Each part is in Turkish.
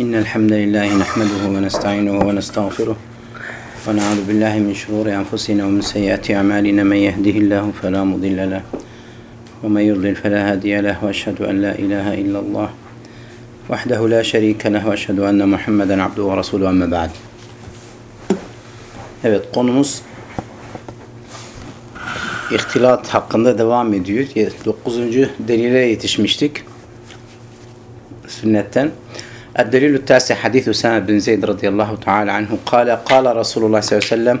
إن الحمد لله نحمده ونستعينه ونستغفره ونعوذ بالله من شرور أنفسنا ومن سيئات أعمالنا من يهده الله فلا مضل له ومن يضلل فلا هادي له وأشهد أن لا إله إلا الله وحده لا şerike leh ve eşhedü enne Muhammeden abduhu ve resulü emme ba'd. Evet konumuz ihtilat hakkında devam ediyor. 9. delile yetişmiştik sünnetten. الدليل التاسع حديث أسامة بن زيد رضي الله تعالى عنه قال قال رسول الله صلى الله عليه وسلم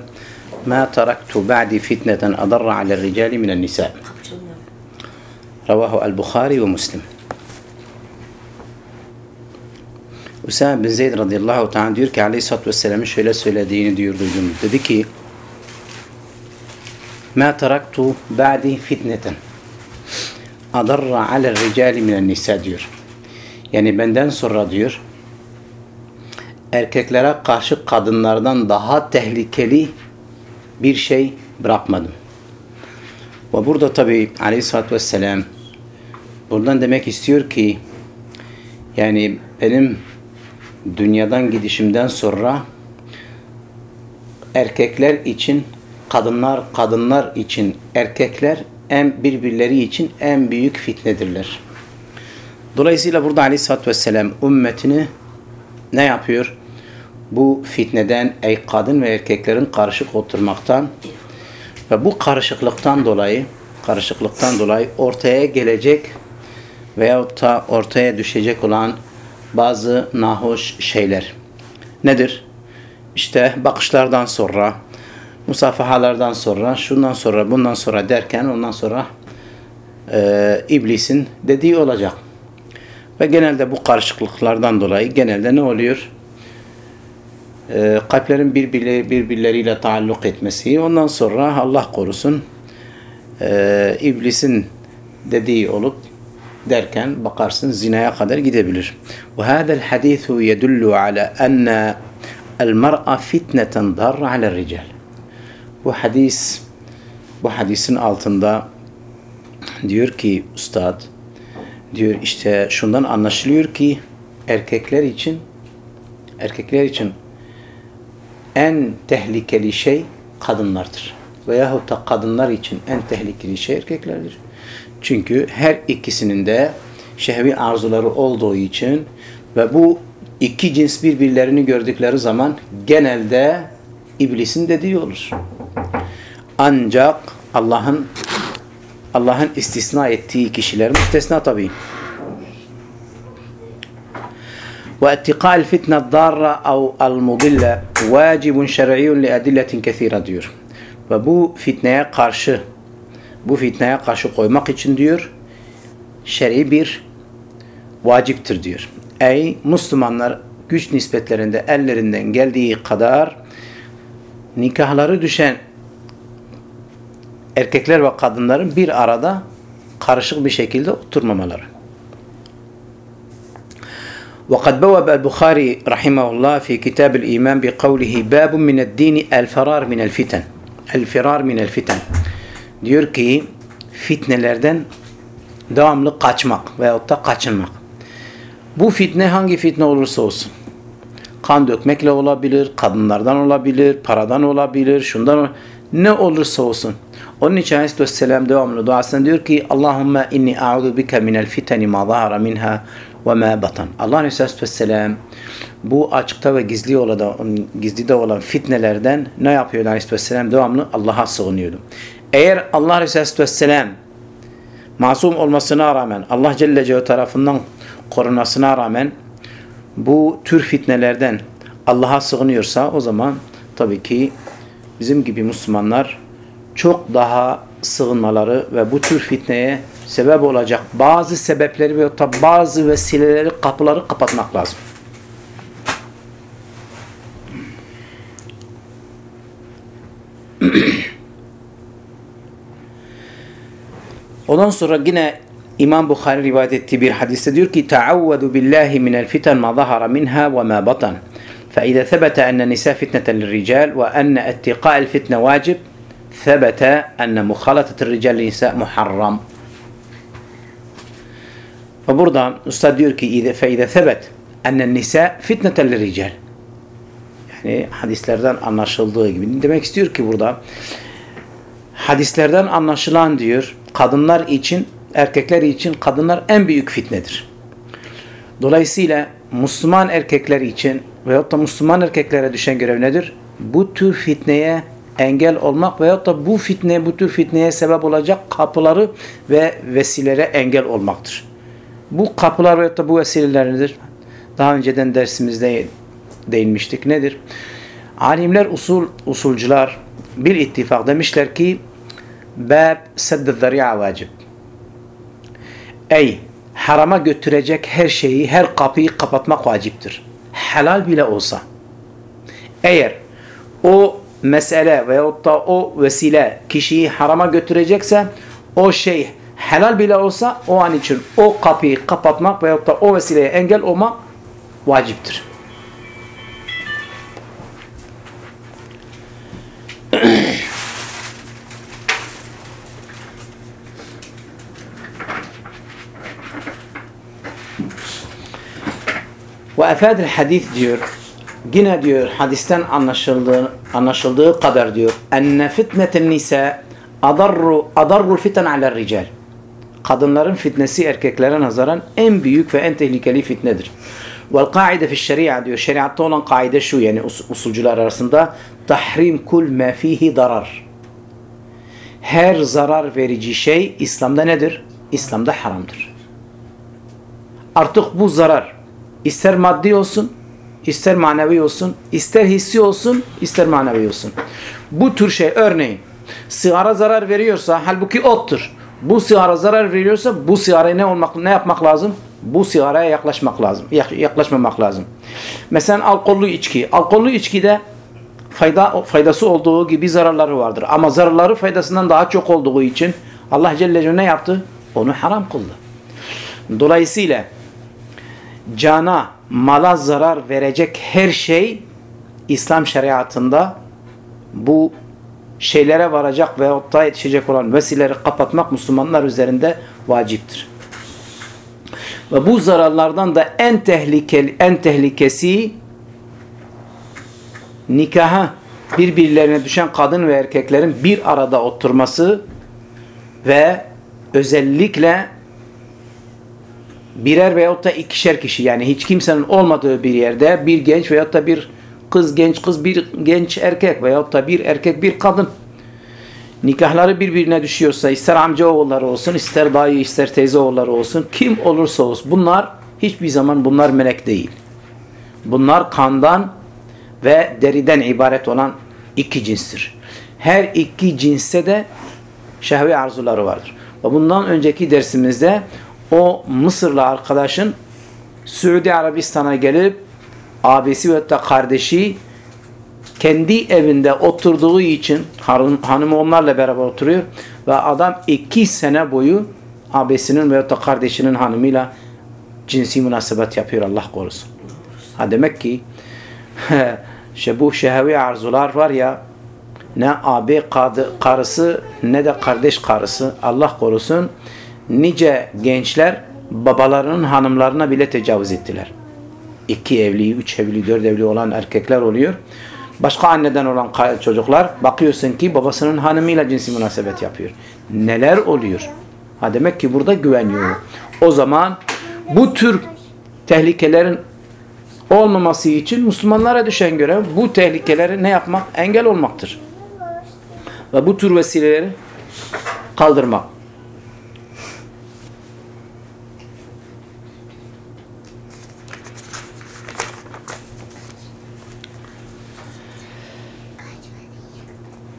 ما تركت بعدي فتنة أضر على الرجال من النساء. رواه البخاري ومسلم. أسامة بن زيد رضي الله تعالى عنه يركي عليه الصلاة والسلام مش إلى سلادين دير ديون ديكي ما تركت بعدي فتنة أضر على الرجال من النساء. ديور Yani benden sonra diyor erkeklere karşı kadınlardan daha tehlikeli bir şey bırakmadım. Ve burada tabi aleyhissalatü vesselam buradan demek istiyor ki yani benim dünyadan gidişimden sonra erkekler için kadınlar kadınlar için erkekler en birbirleri için en büyük fitnedirler. Dolayısıyla burada Aleyhisselatü Vesselam ümmetini ne yapıyor? Bu fitneden ey kadın ve erkeklerin karışık oturmaktan ve bu karışıklıktan dolayı karışıklıktan dolayı ortaya gelecek veyahut da ortaya düşecek olan bazı nahoş şeyler. Nedir? İşte bakışlardan sonra, musafahalardan sonra, şundan sonra, bundan sonra derken ondan sonra e, iblisin dediği olacak. Ve genelde bu karışıklıklardan dolayı genelde ne oluyor? E, kalplerin birbirleri, birbirleriyle taalluk etmesi. Ondan sonra Allah korusun e, iblisin dediği olup derken bakarsın zinaya kadar gidebilir. Ve hadal hadithu yedullu ala enne el mar'a fitneten dar ala rical. Bu hadis bu hadisin altında diyor ki ustad diyor işte şundan anlaşılıyor ki erkekler için erkekler için en tehlikeli şey kadınlardır. Veyahut da kadınlar için en tehlikeli şey erkeklerdir. Çünkü her ikisinin de şehvi arzuları olduğu için ve bu iki cins birbirlerini gördükleri zaman genelde iblisin dediği olur. Ancak Allah'ın Allah'ın istisna ettiği kişiler müstesna tabii. واتقاء الفتنة الضارة أو المضلة واجب شرعي لأدلة كثيرة diyor. Ve bu fitneye karşı bu fitneye karşı koymak için diyor şer'i bir vaciptir diyor. Ey Müslümanlar güç nispetlerinde ellerinden geldiği kadar nikahları düşen erkekler ve kadınların bir arada karışık bir şekilde oturmamaları. وقد بوب البخاري رحمه الله في كتاب الإيمان بقوله باب من الدين الفرار من الفتن الفرار من الفتن diyor ki fitnelerden devamlı kaçmak veyahut da kaçınmak. Bu fitne hangi fitne olursa olsun. Kan dökmekle olabilir, kadınlardan olabilir, paradan olabilir, şundan olabilir. Ne olursa olsun. Onun için Aleyhisselam devamlı duasında diyor ki Allahümme inni a'udu bike minel fiteni ma zahara minha ve ma batan. Allah Aleyhisselam bu açıkta ve gizli olan, gizli de olan fitnelerden ne yapıyor Aleyhisselam? Devamlı Allah'a sığınıyordu. Eğer Allah Vesselam masum olmasına rağmen Allah Celle Celle tarafından korunmasına rağmen bu tür fitnelerden Allah'a sığınıyorsa o zaman tabii ki bizim gibi Müslümanlar çok daha sığınmaları ve bu tür fitneye sebep olacak bazı sebepleri ve bazı vesileleri, kapıları kapatmak lazım. Ondan sonra yine İmam Bukhari rivayet ettiği bir hadiste diyor ki "Teavvedu billahi minel fitan ma zahara minha ve ma batan. Fe iza sabata en nisa fitneten lirrijal ve en ittiqa'el fitne vacib." ثبت أن مخالطة الرجال للنساء محرم. Ve burada Usta diyor ki فإذا ثبت ennen nisa fitneten rical. Yani hadislerden anlaşıldığı gibi. Demek istiyor ki burada hadislerden anlaşılan diyor kadınlar için erkekler için kadınlar en büyük fitnedir. Dolayısıyla Müslüman erkekler için veyahut da Müslüman erkeklere düşen görev nedir? Bu tür fitneye engel olmak veyahut da bu fitne, bu tür fitneye sebep olacak kapıları ve vesilelere engel olmaktır. Bu kapılar veyahut da bu vesileler nedir? Daha önceden dersimizde değinmiştik. Nedir? Alimler, usul, usulcular bir ittifak demişler ki bab seddü zari'a vacip. Ey harama götürecek her şeyi, her kapıyı kapatmak vaciptir. Helal bile olsa. Eğer o mesele veyahut da o vesile kişiyi harama götürecekse o şey helal bile olsa o an için o kapıyı kapatmak veyahut da o vesileye engel olmak vaciptir. Ve efadil hadis diyor. Yine diyor hadisten anlaşıldığı anlaşıldığı kadar diyor. Enne fitnetin nisa adarru adarrul fiten ala rical. Kadınların fitnesi erkeklere nazaran en büyük ve en tehlikeli fitnedir. Vel kaide fi şeria diyor. Şeriatta olan kaide şu yani us usulcular arasında tahrim kul ma fihi darar. Her zarar verici şey İslam'da nedir? İslam'da haramdır. Artık bu zarar ister maddi olsun, ister manevi olsun, ister hissi olsun, ister manevi olsun. Bu tür şey örneğin sigara zarar veriyorsa halbuki ottur. Bu sigara zarar veriyorsa bu sigaraya ne olmak ne yapmak lazım? Bu sigaraya yaklaşmak lazım. Yaklaşmamak lazım. Mesela alkollü içki. Alkollü içkide fayda faydası olduğu gibi zararları vardır. Ama zararları faydasından daha çok olduğu için Allah Celle Celle ne yaptı? Onu haram kıldı. Dolayısıyla cana, mala zarar verecek her şey İslam şeriatında bu şeylere varacak ve da yetişecek olan vesileleri kapatmak Müslümanlar üzerinde vaciptir. Ve bu zararlardan da en tehlikeli en tehlikesi nikaha birbirlerine düşen kadın ve erkeklerin bir arada oturması ve özellikle birer veyahut da ikişer kişi yani hiç kimsenin olmadığı bir yerde bir genç veyahut da bir kız genç kız bir genç erkek veyahut da bir erkek bir kadın nikahları birbirine düşüyorsa ister amca oğulları olsun ister dayı ister teyze oğulları olsun kim olursa olsun bunlar hiçbir zaman bunlar melek değil. Bunlar kandan ve deriden ibaret olan iki cinstir. Her iki cinste de şehvi arzuları vardır. Ve bundan önceki dersimizde o Mısırlı arkadaşın Suudi Arabistan'a gelip abisi ve da kardeşi kendi evinde oturduğu için hanım, onlarla beraber oturuyor ve adam iki sene boyu abisinin ve da kardeşinin hanımıyla cinsi münasebet yapıyor Allah korusun. Ha demek ki işte bu şehvi arzular var ya ne abi karısı ne de kardeş karısı Allah korusun nice gençler babalarının hanımlarına bile tecavüz ettiler. İki evli, üç evli, dört evli olan erkekler oluyor. Başka anneden olan çocuklar bakıyorsun ki babasının hanımıyla cinsi münasebet yapıyor. Neler oluyor? Ha demek ki burada güven yok. O zaman bu tür tehlikelerin olmaması için Müslümanlara düşen görev bu tehlikeleri ne yapmak? Engel olmaktır. Ve bu tür vesileleri kaldırmak.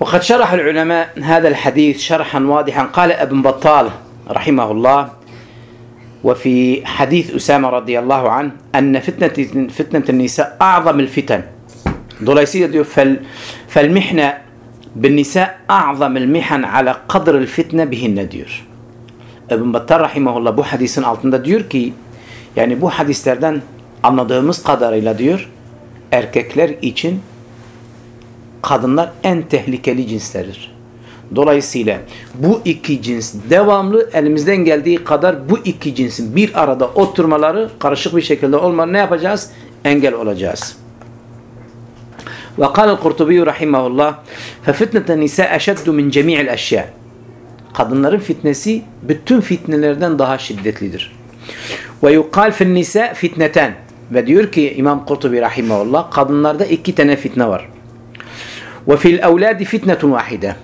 وقد شرح العلماء هذا الحديث شرحا واضحا قال ابن بطال رحمه الله وفي حديث أسامة رضي الله عنه أن فتنة, فتنة النساء أعظم الفتن dolayısıyla diyor فالمحنة بالنساء أعظم المحن على قدر الفتنة bihinne diyor. Ebn Battar rahimahullah bu hadisin altında diyor ki yani bu hadislerden anladığımız kadarıyla diyor erkekler için kadınlar en tehlikeli cinslerdir. Dolayısıyla bu iki cins devamlı elimizden geldiği kadar bu iki cinsin bir arada oturmaları karışık bir şekilde olmaları ne yapacağız? Engel olacağız. Ve kal Kurtubi rahimehullah fe fitneten nisa eşeddu min cemi'il eşya. Kadınların fitnesi bütün fitnelerden daha şiddetlidir. Ve yukal fi'n nisa fitneten. Ve diyor ki İmam Kurtubi rahimehullah kadınlarda iki tane fitne var. Ve fil evladi fitnetun vahide.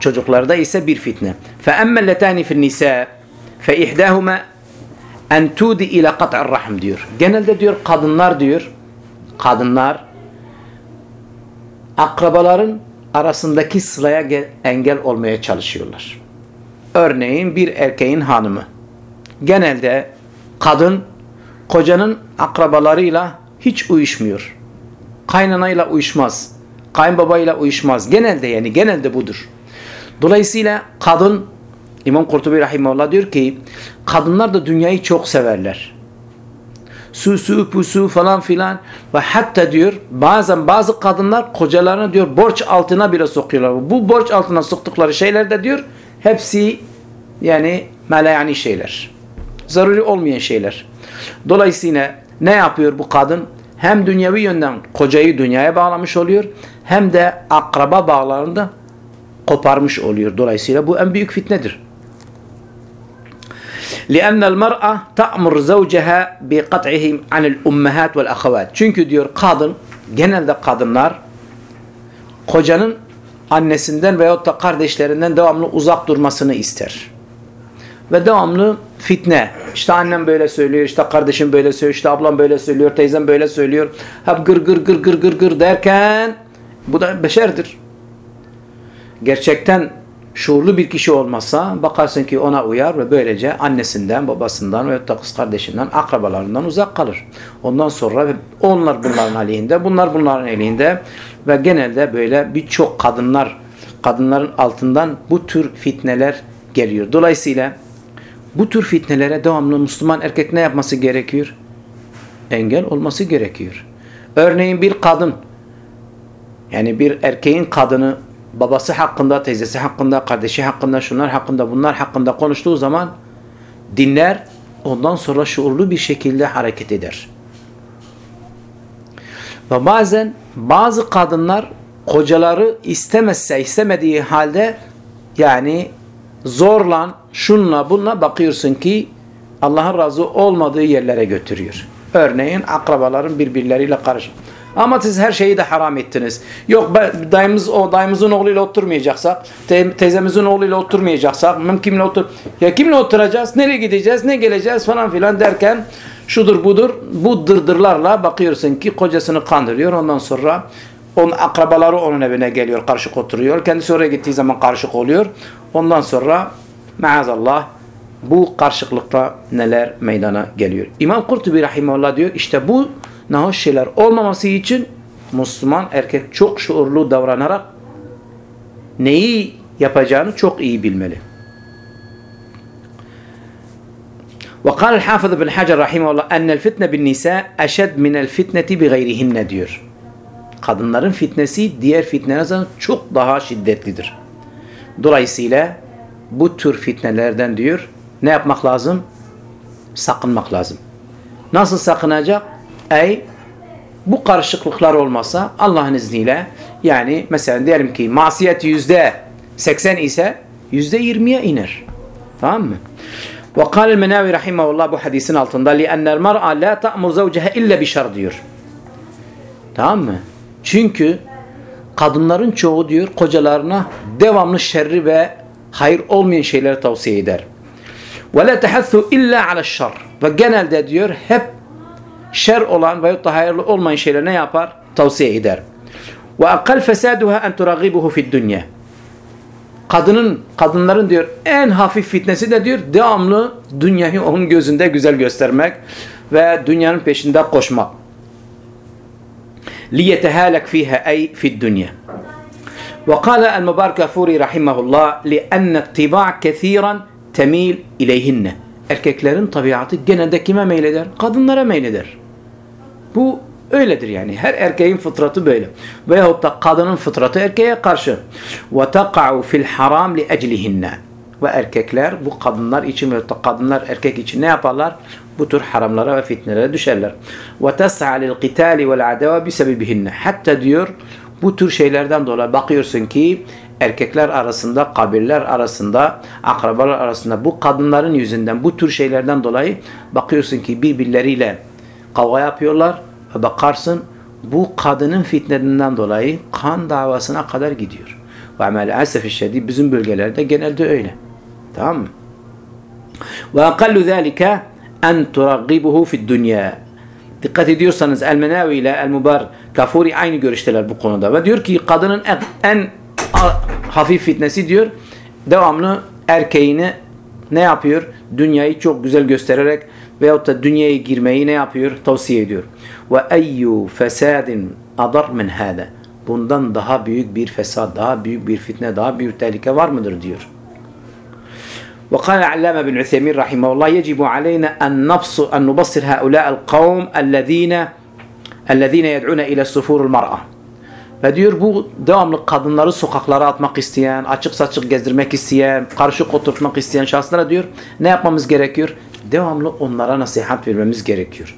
Çocuklarda ise bir fitne. Fe emmelletani fil nisa fe ihdahuma en tudi ila kat'ar rahim diyor. Genelde diyor kadınlar diyor kadınlar akrabaların arasındaki sıraya engel olmaya çalışıyorlar. Örneğin bir erkeğin hanımı. Genelde kadın kocanın akrabalarıyla hiç uyuşmuyor. Kaynanayla uyuşmaz. Kayınbabayla uyuşmaz. Genelde yani genelde budur. Dolayısıyla kadın İmam Kurtubi Rahimahullah diyor ki kadınlar da dünyayı çok severler. Su su pusu falan filan ve hatta diyor bazen bazı kadınlar kocalarına diyor borç altına bile sokuyorlar. Bu borç altına soktukları şeyler de diyor hepsi yani melayani şeyler. Zaruri olmayan şeyler. Dolayısıyla ne yapıyor bu kadın? Hem dünyevi yönden kocayı dünyaya bağlamış oluyor hem de akraba bağlarını da koparmış oluyor. Dolayısıyla bu en büyük fitnedir. لأن المرأة تأمر زوجها بقطعه عن الأمهات والأخوات. Çünkü diyor kadın, genelde kadınlar kocanın annesinden veyahut da kardeşlerinden devamlı uzak durmasını ister. Ve devamlı fitne. İşte annem böyle söylüyor, işte kardeşim böyle söylüyor, işte ablam böyle söylüyor, teyzem böyle söylüyor. Hep gır gır gır gır gır gır derken bu da beşerdir. Gerçekten şuurlu bir kişi olmazsa bakarsın ki ona uyar ve böylece annesinden, babasından ve da kız kardeşinden, akrabalarından uzak kalır. Ondan sonra onlar bunların aleyhinde, bunlar bunların elinde ve genelde böyle birçok kadınlar, kadınların altından bu tür fitneler geliyor. Dolayısıyla bu tür fitnelere devamlı Müslüman erkek ne yapması gerekiyor? Engel olması gerekiyor. Örneğin bir kadın, yani bir erkeğin kadını babası hakkında, teyzesi hakkında, kardeşi hakkında, şunlar hakkında, bunlar hakkında konuştuğu zaman dinler, ondan sonra şuurlu bir şekilde hareket eder. Ve bazen bazı kadınlar kocaları istemezse, istemediği halde yani zorla, şunla, bununla bakıyorsun ki Allah'ın razı olmadığı yerlere götürüyor. Örneğin akrabaların birbirleriyle karışık. Ama siz her şeyi de haram ettiniz. Yok dayımız o dayımızın oğluyla oturmayacaksak, te teyzemizin oğluyla oturmayacaksak, kimle otur ya kimle oturacağız? Nereye gideceğiz? Ne geleceğiz falan filan derken şudur budur bu dırdırlarla bakıyorsun ki kocasını kandırıyor. Ondan sonra onun akrabaları onun evine geliyor, karışık oturuyor. Kendisi oraya gittiği zaman karışık oluyor. Ondan sonra maazallah bu karışıklıkta neler meydana geliyor. İmam Kurtubi rahimahullah diyor işte bu nahoş şeyler olmaması için Müslüman erkek çok şuurlu davranarak neyi yapacağını çok iyi bilmeli. وقال الحافظ بن حجر رحمه الله أن الفتنة بالنساء أشد من الفتنة بغيرهن diyor. Kadınların fitnesi diğer fitnelerden çok daha şiddetlidir. Dolayısıyla bu tür fitnelerden diyor ne yapmak lazım? Sakınmak lazım. Nasıl sakınacak? Ey bu karışıklıklar olmasa Allah'ın izniyle yani mesela diyelim ki masiyet yüzde seksen ise yüzde yirmiye iner. Tamam mı? Ve kâlel menâvi rahimahullah bu hadisin altında li'ennel mar'a la ta'mur zavcehe illa bişar diyor. Tamam mı? Çünkü kadınların çoğu diyor kocalarına devamlı şerri ve hayır olmayan şeyleri tavsiye eder. Ve la tehathu illa ala. Ve genelde diyor hep şer olan veyahut da hayırlı olmayan şeyler ne yapar? Tavsiye eder. Ve akal fesaduha en turagibuhu fid dunya. Kadının, kadınların diyor en hafif fitnesi de diyor devamlı dünyayı onun gözünde güzel göstermek ve dünyanın peşinde koşmak. ليتهالك فيها أي في الدنيا وقال المبارك فوري رحمه الله لأن الطباع كثيرا temil ileyhinne. Erkeklerin tabiatı genelde kime meyleder? Kadınlara meyleder. Bu öyledir yani. Her erkeğin fıtratı böyle. Veyahut da kadının fıtratı erkeğe karşı. وَتَقَعُ فِي الْحَرَامِ لِأَجْلِهِنَّ Ve erkekler bu kadınlar için veyahut da kadınlar erkek için ne yaparlar? Bu tür haramlara ve fitnelere düşerler. وَتَسْعَى لِلْقِتَالِ وَالْعَدَوَى بِسَبِبِهِنَّ Hatta diyor bu tür şeylerden dolayı bakıyorsun ki erkekler arasında, kabirler arasında, akrabalar arasında bu kadınların yüzünden bu tür şeylerden dolayı bakıyorsun ki birbirleriyle kavga yapıyorlar ve bakarsın bu kadının fitnedinden dolayı kan davasına kadar gidiyor. Ve maalesef şiddet bizim bölgelerde genelde öyle. Tamam mı? Ve akallu zalika en turaggibuhu fi dünya. Dikkat ediyorsanız El-Menavi ile El-Mubar Kafuri aynı görüşteler bu konuda. Ve diyor ki kadının en, en hafif fitnesi diyor devamlı erkeğini ne yapıyor? Dünyayı çok güzel göstererek veyahut da dünyaya girmeyi ne yapıyor? Tavsiye ediyor. Ve eyyu fesadin adar min hâde. Bundan daha büyük bir fesat, daha büyük bir fitne, daha büyük tehlike var mıdır diyor. وقال العلامة بن عثيمين رحمه الله يجب علينا أن نبص أن نبصر هؤلاء القوم الذين الذين يدعون إلى السفور المرأة ve diyor bu devamlı kadınları sokaklara atmak isteyen, açık saçık gezdirmek isteyen, karışık oturtmak isteyen şahıslara diyor ne yapmamız gerekiyor? Devamlı onlara nasihat vermemiz gerekiyor.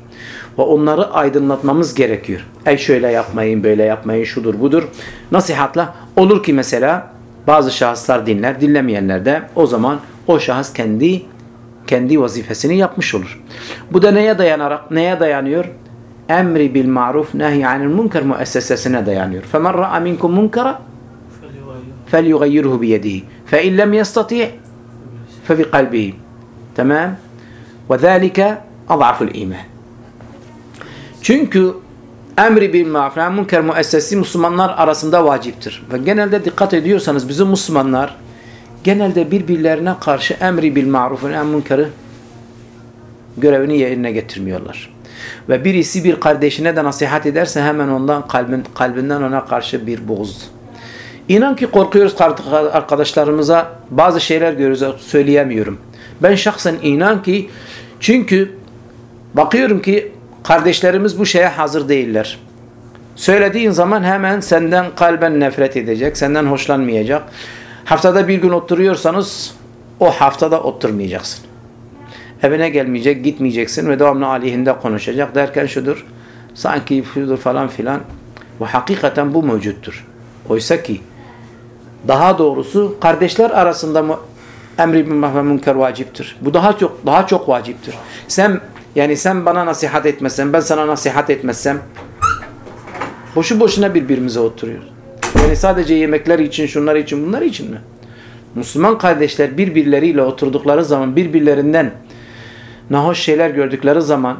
Ve onları aydınlatmamız gerekiyor. Ey şöyle yapmayın, böyle yapmayın, şudur budur. Nasihatla olur ki mesela bazı şahıslar dinler, dinlemeyenler de o zaman o şahıs kendi kendi vazifesini yapmış olur. Bu da neye dayanarak, neye dayanıyor? Emri bil maruf nehy anil münker müessesesine dayanıyor. Femen ra'a minkum munkara فليغيره بيده فإن لم يستطيع فبقلبه Ve zâlike azaful iman. Çünkü emri bil ma'ruf ve münker müessesi Müslümanlar arasında vaciptir. Ve genelde dikkat ediyorsanız bizim Müslümanlar genelde birbirlerine karşı emri bil ma'ruf ve münker'i görevini yerine getirmiyorlar. Ve birisi bir kardeşine de nasihat ederse hemen ondan kalbin, kalbinden ona karşı bir boğuz. İnan ki korkuyoruz arkadaşlarımıza bazı şeyler görüyoruz söyleyemiyorum. Ben şahsen inan ki çünkü bakıyorum ki kardeşlerimiz bu şeye hazır değiller. Söylediğin zaman hemen senden kalben nefret edecek, senden hoşlanmayacak. Haftada bir gün oturuyorsanız o haftada oturmayacaksın. Evine gelmeyecek, gitmeyeceksin ve devamlı aleyhinde konuşacak derken şudur. Sanki şudur falan filan. Bu hakikaten bu mevcuttur. Oysa ki daha doğrusu kardeşler arasında mı emri bil maruf ve münker vaciptir. Bu daha çok daha çok vaciptir. Sen yani sen bana nasihat etmezsen, ben sana nasihat etmezsem boşu boşuna birbirimize oturuyoruz. Yani sadece yemekler için, şunlar için, bunlar için mi? Müslüman kardeşler birbirleriyle oturdukları zaman birbirlerinden nahoş şeyler gördükleri zaman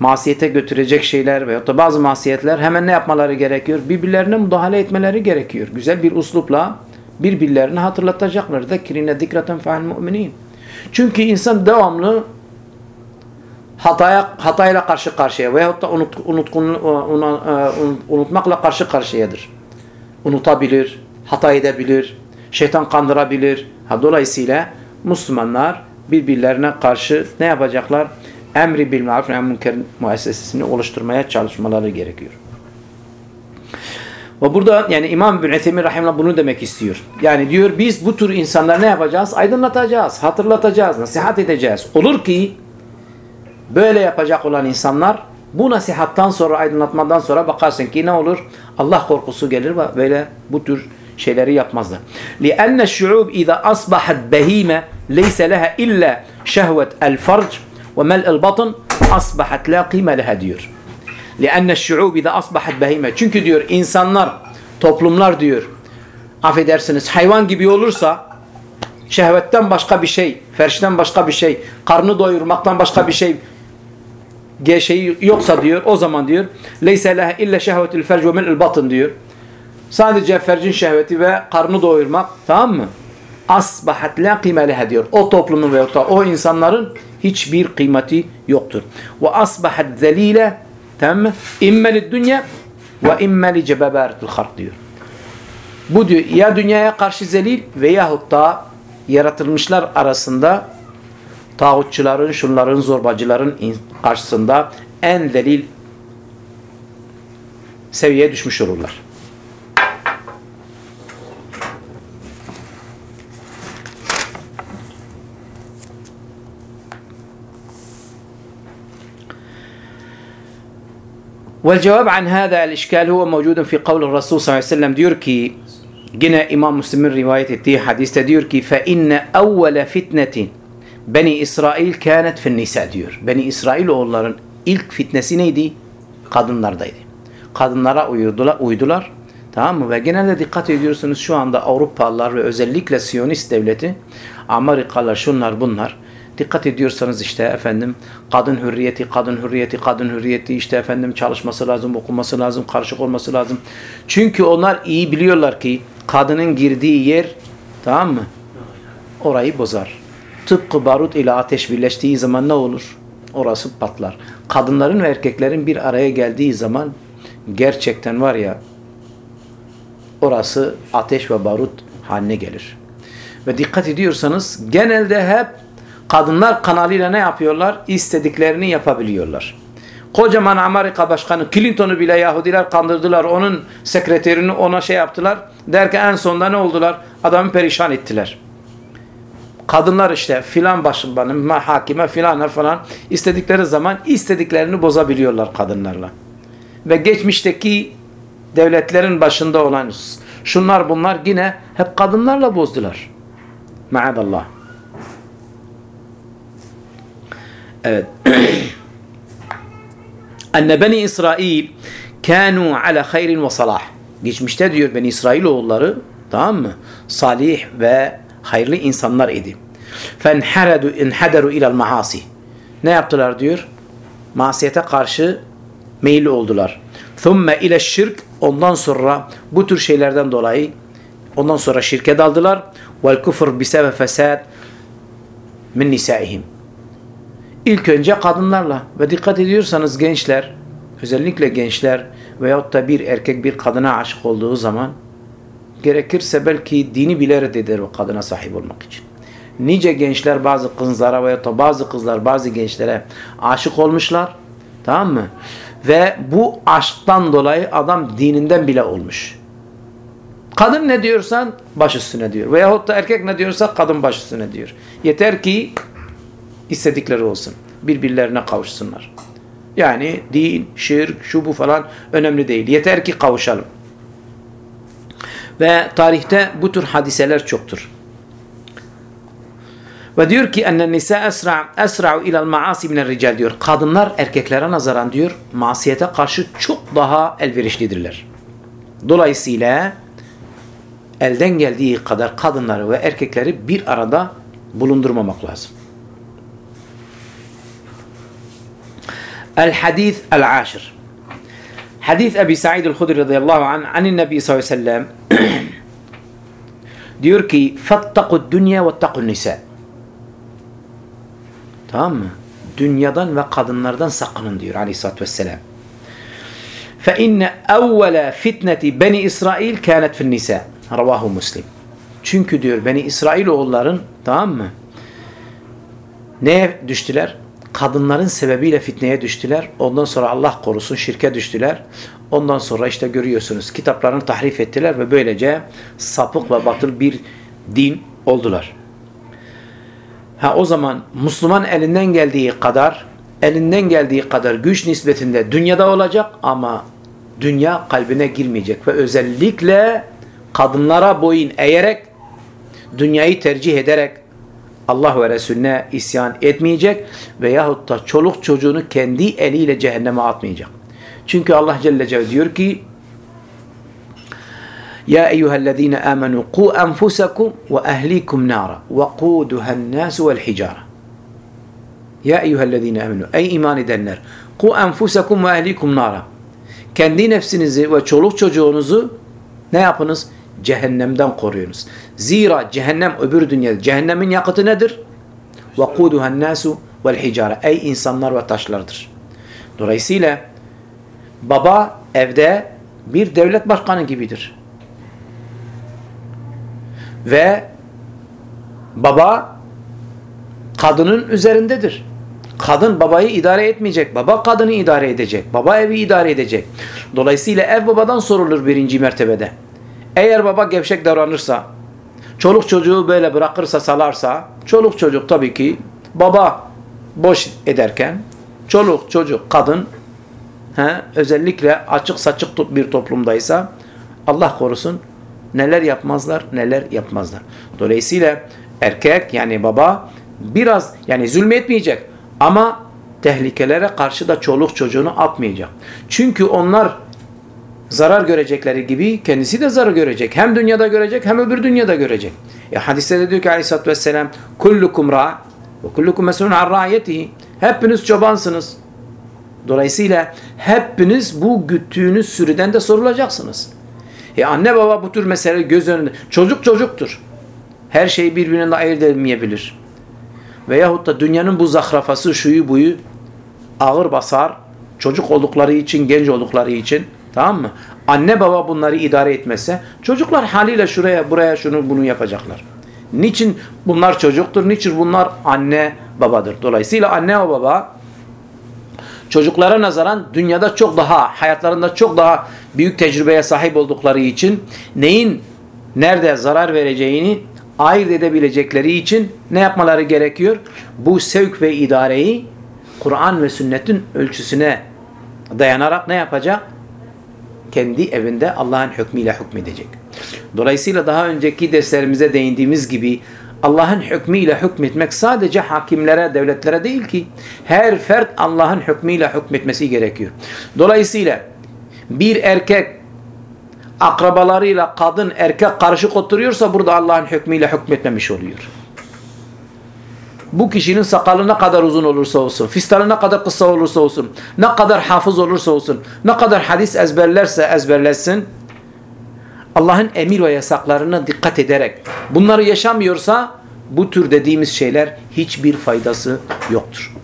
masiyete götürecek şeyler veyahut da bazı masiyetler hemen ne yapmaları gerekiyor? Birbirlerine müdahale etmeleri gerekiyor. Güzel bir uslupla birbirlerini hatırlatacaklar. Zekirine dikraten fe'al müminin. Çünkü insan devamlı hataya, hatayla karşı karşıya veyahut da unut, unutkun, unutmakla karşı karşıyadır. Unutabilir, hata edebilir, şeytan kandırabilir. Ha, dolayısıyla Müslümanlar birbirlerine karşı ne yapacaklar? Emri bil maruf ve münker müessesesini oluşturmaya çalışmaları gerekiyor. Ve burada yani İmam bin Üthemin Rahimullah bunu demek istiyor. Yani diyor biz bu tür insanları ne yapacağız? Aydınlatacağız, hatırlatacağız, nasihat edeceğiz. Olur ki böyle yapacak olan insanlar bu nasihattan sonra, aydınlatmadan sonra bakarsın ki ne olur? Allah korkusu gelir ve böyle bu tür şeyleri yapmazlar. لِأَنَّ الشُّعُوبِ اِذَا أَصْبَحَتْ بَه۪يمَ لَيْسَ لَهَا اِلَّا شَهْوَةِ الْفَرْجِ وَمَلْءِ الْبَطْنِ أَصْبَحَتْ لَا قِيمَ لَهَا diyor. لِأَنَّ الشُّعُوبِ اِذَا أَصْبَحَتْ بَه۪يمَ Çünkü diyor insanlar, toplumlar diyor, affedersiniz hayvan gibi olursa şehvetten başka bir şey, ferşten başka bir şey, karnı doyurmaktan başka bir şey şeyi yoksa diyor o zaman diyor leyse lehe illa şehvetul ferc ve mil'l batın diyor. Sadece fercin şehveti ve karnı doyurmak tamam mı? Asbahat la kıymele leha diyor. O toplumun ve o insanların hiçbir kıymeti yoktur. Ve asbahat zelile tamam mı? İmmeli dünya ve immeli cebeberetul hark diyor. Bu diyor ya dünyaya karşı zelil veyahut da yaratılmışlar arasında tağutçuların, şunların, zorbacıların karşısında en delil seviyeye düşmüş olurlar. والجواب عن هذا الإشكال هو موجود في قول الرسول صلى الله عليه وسلم diyor ki yine İmam Müslim'in rivayet ettiği hadiste diyor ki فَاِنَّ اَوَّلَ فِتْنَةٍ Beni İsrail kânet fin nisa diyor. Beni İsrail oğulların ilk fitnesi neydi? Kadınlardaydı. Kadınlara uydular, uydular. Tamam mı? Ve genelde dikkat ediyorsunuz şu anda Avrupalılar ve özellikle Siyonist devleti, Amerikalılar şunlar bunlar Dikkat ediyorsanız işte efendim kadın hürriyeti, kadın hürriyeti, kadın hürriyeti işte efendim çalışması lazım, okuması lazım, karışık olması lazım. Çünkü onlar iyi biliyorlar ki kadının girdiği yer tamam mı? Orayı bozar. Tıpkı barut ile ateş birleştiği zaman ne olur? Orası patlar. Kadınların ve erkeklerin bir araya geldiği zaman gerçekten var ya orası ateş ve barut haline gelir. Ve dikkat ediyorsanız genelde hep Kadınlar kanalıyla ne yapıyorlar? İstediklerini yapabiliyorlar. Kocaman Amerika Başkanı Clinton'u bile Yahudiler kandırdılar. Onun sekreterini ona şey yaptılar. Derken en sonunda ne oldular? Adamı perişan ettiler. Kadınlar işte filan başkanı, hakime filana falan istedikleri zaman istediklerini bozabiliyorlar kadınlarla. Ve geçmişteki devletlerin başında olan şunlar bunlar yine hep kadınlarla bozdular. Maadallah. Evet. Enne Beni İsrail kanu ala hayrin ve salah. Geçmişte diyor Beni İsrail oğulları tamam mı? Salih ve hayırlı insanlar idi. Fenharedu inhaderu ilal maasi. Ne yaptılar diyor? Masiyete karşı meyilli oldular. Thumme ile şirk ondan sonra bu tür şeylerden dolayı ondan sonra şirke daldılar. Vel kufr bisebe fesad min nisaihim. İlk önce kadınlarla ve dikkat ediyorsanız gençler, özellikle gençler veyahut da bir erkek bir kadına aşık olduğu zaman gerekirse belki dini bile reddeder o kadına sahip olmak için. Nice gençler bazı kızlara veyahut da bazı kızlar bazı gençlere aşık olmuşlar. Tamam mı? Ve bu aşktan dolayı adam dininden bile olmuş. Kadın ne diyorsan baş üstüne diyor. Veyahut da erkek ne diyorsa kadın baş üstüne diyor. Yeter ki istedikleri olsun. Birbirlerine kavuşsunlar. Yani din, şirk, şu bu falan önemli değil. Yeter ki kavuşalım. Ve tarihte bu tür hadiseler çoktur. Ve diyor ki enne nisa esra esra'u ila'l maasi minel rical diyor. Kadınlar erkeklere nazaran diyor masiyete karşı çok daha elverişlidirler. Dolayısıyla elden geldiği kadar kadınları ve erkekleri bir arada bulundurmamak lazım. الحديث العاشر حديث أبي سعيد الخدري رضي الله عنه عن النبي صلى الله عليه وسلم diyor ki فَاتَّقُوا الدُّنْيَا وَاتَّقُوا النِّسَاء Tamam mı? Dünyadan ve kadınlardan sakının diyor aleyhissalatü vesselam. فَاِنَّ اَوَّلَ فِتْنَةِ بَنِي İsrail كَانَتْ فِي النِّسَاء Ravahu Muslim. Çünkü diyor Beni İsrailoğulların tamam mı? Neye düştüler? Kadınların sebebiyle fitneye düştüler. Ondan sonra Allah korusun şirke düştüler. Ondan sonra işte görüyorsunuz kitaplarını tahrif ettiler ve böylece sapık ve batıl bir din oldular. Ha o zaman Müslüman elinden geldiği kadar elinden geldiği kadar güç nispetinde dünyada olacak ama dünya kalbine girmeyecek ve özellikle kadınlara boyun eğerek dünyayı tercih ederek Allah ve Resulüne isyan etmeyecek veyahut da çoluk çocuğunu kendi eliyle cehenneme atmayacak. Çünkü Allah Celle Celle diyor ki Ya eyyühellezine amenu ku enfusakum ve ehlikum nara ve kuduhen nasu vel hicara Ya eyyühellezine amenu Ey iman edenler ku enfusakum ve ehlikum nara Kendi nefsinizi ve çoluk çocuğunuzu ne yapınız? cehennemden koruyunuz. Zira cehennem öbür dünyada cehennemin yakıtı nedir? وَقُودُهَا النَّاسُ وَالْحِجَارَ Ey insanlar ve taşlardır. Dolayısıyla baba evde bir devlet başkanı gibidir. Ve baba kadının üzerindedir. Kadın babayı idare etmeyecek. Baba kadını idare edecek. Baba evi idare edecek. Dolayısıyla ev babadan sorulur birinci mertebede. Eğer baba gevşek davranırsa, çoluk çocuğu böyle bırakırsa, salarsa, çoluk çocuk tabii ki baba boş ederken, çoluk çocuk kadın he, özellikle açık saçık bir toplumdaysa Allah korusun neler yapmazlar, neler yapmazlar. Dolayısıyla erkek yani baba biraz yani zulmetmeyecek ama tehlikelere karşı da çoluk çocuğunu atmayacak. Çünkü onlar zarar görecekleri gibi kendisi de zarar görecek. Hem dünyada görecek hem öbür dünyada görecek. E hadiste de diyor ki aleyhissalatü vesselam kullukum ra ve kullukum mesulun an ra'yetihi. Hepiniz çobansınız. Dolayısıyla hepiniz bu güttüğünüz sürüden de sorulacaksınız. E anne baba bu tür mesele göz önünde. Çocuk çocuktur. Her şeyi birbirinden ayırt edilmeyebilir. Veyahut da dünyanın bu zahrafası, şuyu buyu ağır basar. Çocuk oldukları için, genç oldukları için tamam mı? Anne baba bunları idare etmezse çocuklar haliyle şuraya buraya şunu bunu yapacaklar. Niçin bunlar çocuktur? Niçin bunlar anne babadır? Dolayısıyla anne ve baba çocuklara nazaran dünyada çok daha, hayatlarında çok daha büyük tecrübeye sahip oldukları için neyin nerede zarar vereceğini ayırt edebilecekleri için ne yapmaları gerekiyor? Bu sevk ve idareyi Kur'an ve sünnetin ölçüsüne dayanarak ne yapacak? Kendi evinde Allah'ın hükmüyle hükmedecek. Dolayısıyla daha önceki derslerimize değindiğimiz gibi Allah'ın hükmüyle hükmetmek sadece hakimlere, devletlere değil ki her fert Allah'ın hükmüyle hükmetmesi gerekiyor. Dolayısıyla bir erkek akrabalarıyla kadın erkek karışık oturuyorsa burada Allah'ın hükmüyle hükmetmemiş oluyor. Bu kişinin sakalı ne kadar uzun olursa olsun, fistanı ne kadar kısa olursa olsun, ne kadar hafız olursa olsun, ne kadar hadis ezberlerse ezberlesin, Allah'ın emir ve yasaklarına dikkat ederek bunları yaşamıyorsa bu tür dediğimiz şeyler hiçbir faydası yoktur.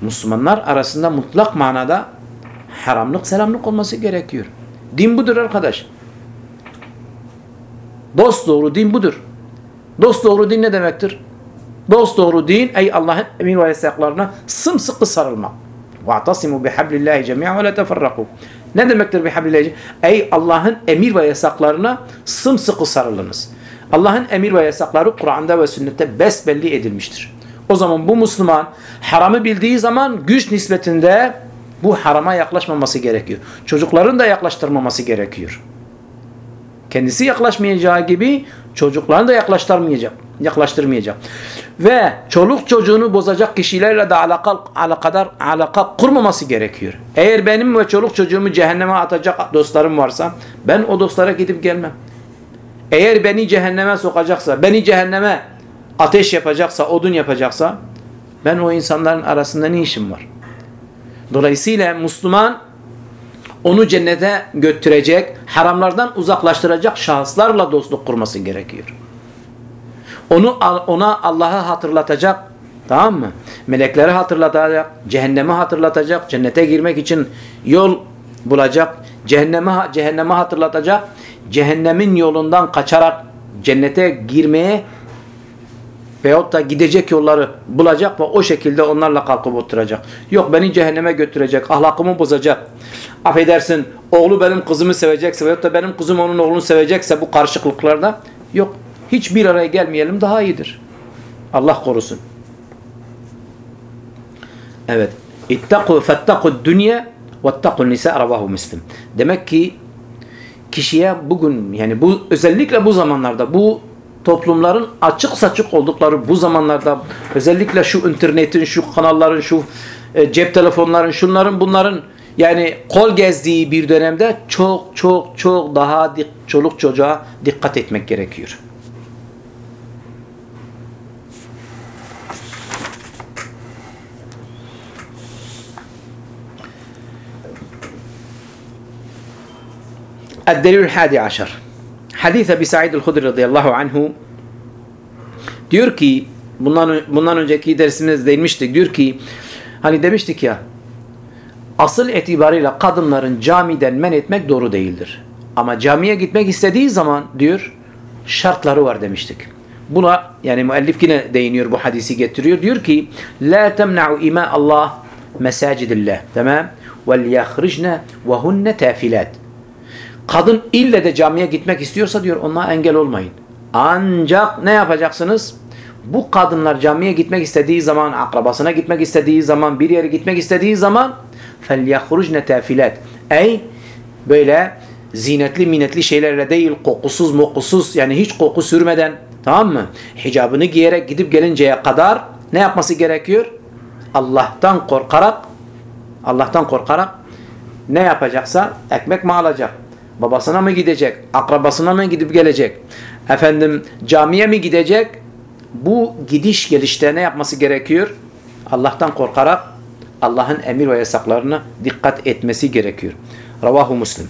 Müslümanlar arasında mutlak manada haramlık selamlık olması gerekiyor. Din budur arkadaş. Dost doğru din budur. Dost doğru din ne demektir? Dost doğru din ey Allah'ın emir ve yasaklarına sımsıkı sarılmak. وَاَعْتَصِمُوا بِحَبْلِ اللّٰهِ جَمِيعًا وَلَا تَفَرَّقُوا Ne demektir bihablillahi? Ey Allah'ın emir ve yasaklarına sımsıkı sarılınız. Allah'ın emir ve yasakları Kur'an'da ve sünnette besbelli edilmiştir. O zaman bu Müslüman haramı bildiği zaman güç nispetinde bu harama yaklaşmaması gerekiyor. Çocukların da yaklaştırmaması gerekiyor. Kendisi yaklaşmayacağı gibi çocuklarını da yaklaştırmayacak. yaklaştırmayacak. Ve çoluk çocuğunu bozacak kişilerle de alaka, alakadar, alaka kurmaması gerekiyor. Eğer benim ve çoluk çocuğumu cehenneme atacak dostlarım varsa ben o dostlara gidip gelmem. Eğer beni cehenneme sokacaksa, beni cehenneme ateş yapacaksa, odun yapacaksa ben o insanların arasında ne işim var? Dolayısıyla Müslüman onu cennete götürecek, haramlardan uzaklaştıracak şahıslarla dostluk kurması gerekiyor. Onu ona Allah'ı hatırlatacak, tamam mı? Melekleri hatırlatacak, cehennemi hatırlatacak, cennete girmek için yol bulacak, cehenneme cehenneme hatırlatacak, cehennemin yolundan kaçarak cennete girmeye veyahut da gidecek yolları bulacak ve o şekilde onlarla kalkıp oturacak. Yok beni cehenneme götürecek, ahlakımı bozacak. Affedersin oğlu benim kızımı sevecekse veyahut da benim kızım onun oğlunu sevecekse bu karışıklıklarda yok. Hiçbir araya gelmeyelim daha iyidir. Allah korusun. Evet. İttaku fettaku dünya vettaku nisa ravahu muslim. Demek ki kişiye bugün yani bu özellikle bu zamanlarda bu toplumların açık saçık oldukları bu zamanlarda özellikle şu internetin, şu kanalların, şu e, cep telefonların, şunların bunların yani kol gezdiği bir dönemde çok çok çok daha dik, çoluk çocuğa dikkat etmek gerekiyor. الدليل الحادي عشر hadis Ebi Said el-Hudri radıyallahu anhu diyor ki bundan, bundan önceki dersimiz değinmiştik. Diyor ki hani demiştik ya asıl itibarıyla kadınların camiden men etmek doğru değildir. Ama camiye gitmek istediği zaman diyor şartları var demiştik. Buna yani müellif yine değiniyor bu hadisi getiriyor. Diyor ki la temna'u ima Allah mesacidillah. Tamam? Vel yahricne ve hunne tafilat. Kadın ille de camiye gitmek istiyorsa diyor ona engel olmayın. Ancak ne yapacaksınız? Bu kadınlar camiye gitmek istediği zaman, akrabasına gitmek istediği zaman, bir yere gitmek istediği zaman فَلْيَخْرُجْنَ تَافِلَاتٍ Ey böyle zinetli minetli şeylerle değil, kokusuz mokusuz yani hiç koku sürmeden tamam mı? Hicabını giyerek gidip gelinceye kadar ne yapması gerekiyor? Allah'tan korkarak Allah'tan korkarak ne yapacaksa ekmek mi alacak? babasına mı gidecek, akrabasına mı gidip gelecek, efendim camiye mi gidecek? Bu gidiş gelişte ne yapması gerekiyor? Allah'tan korkarak Allah'ın emir ve yasaklarına dikkat etmesi gerekiyor. Ravahu Müslim.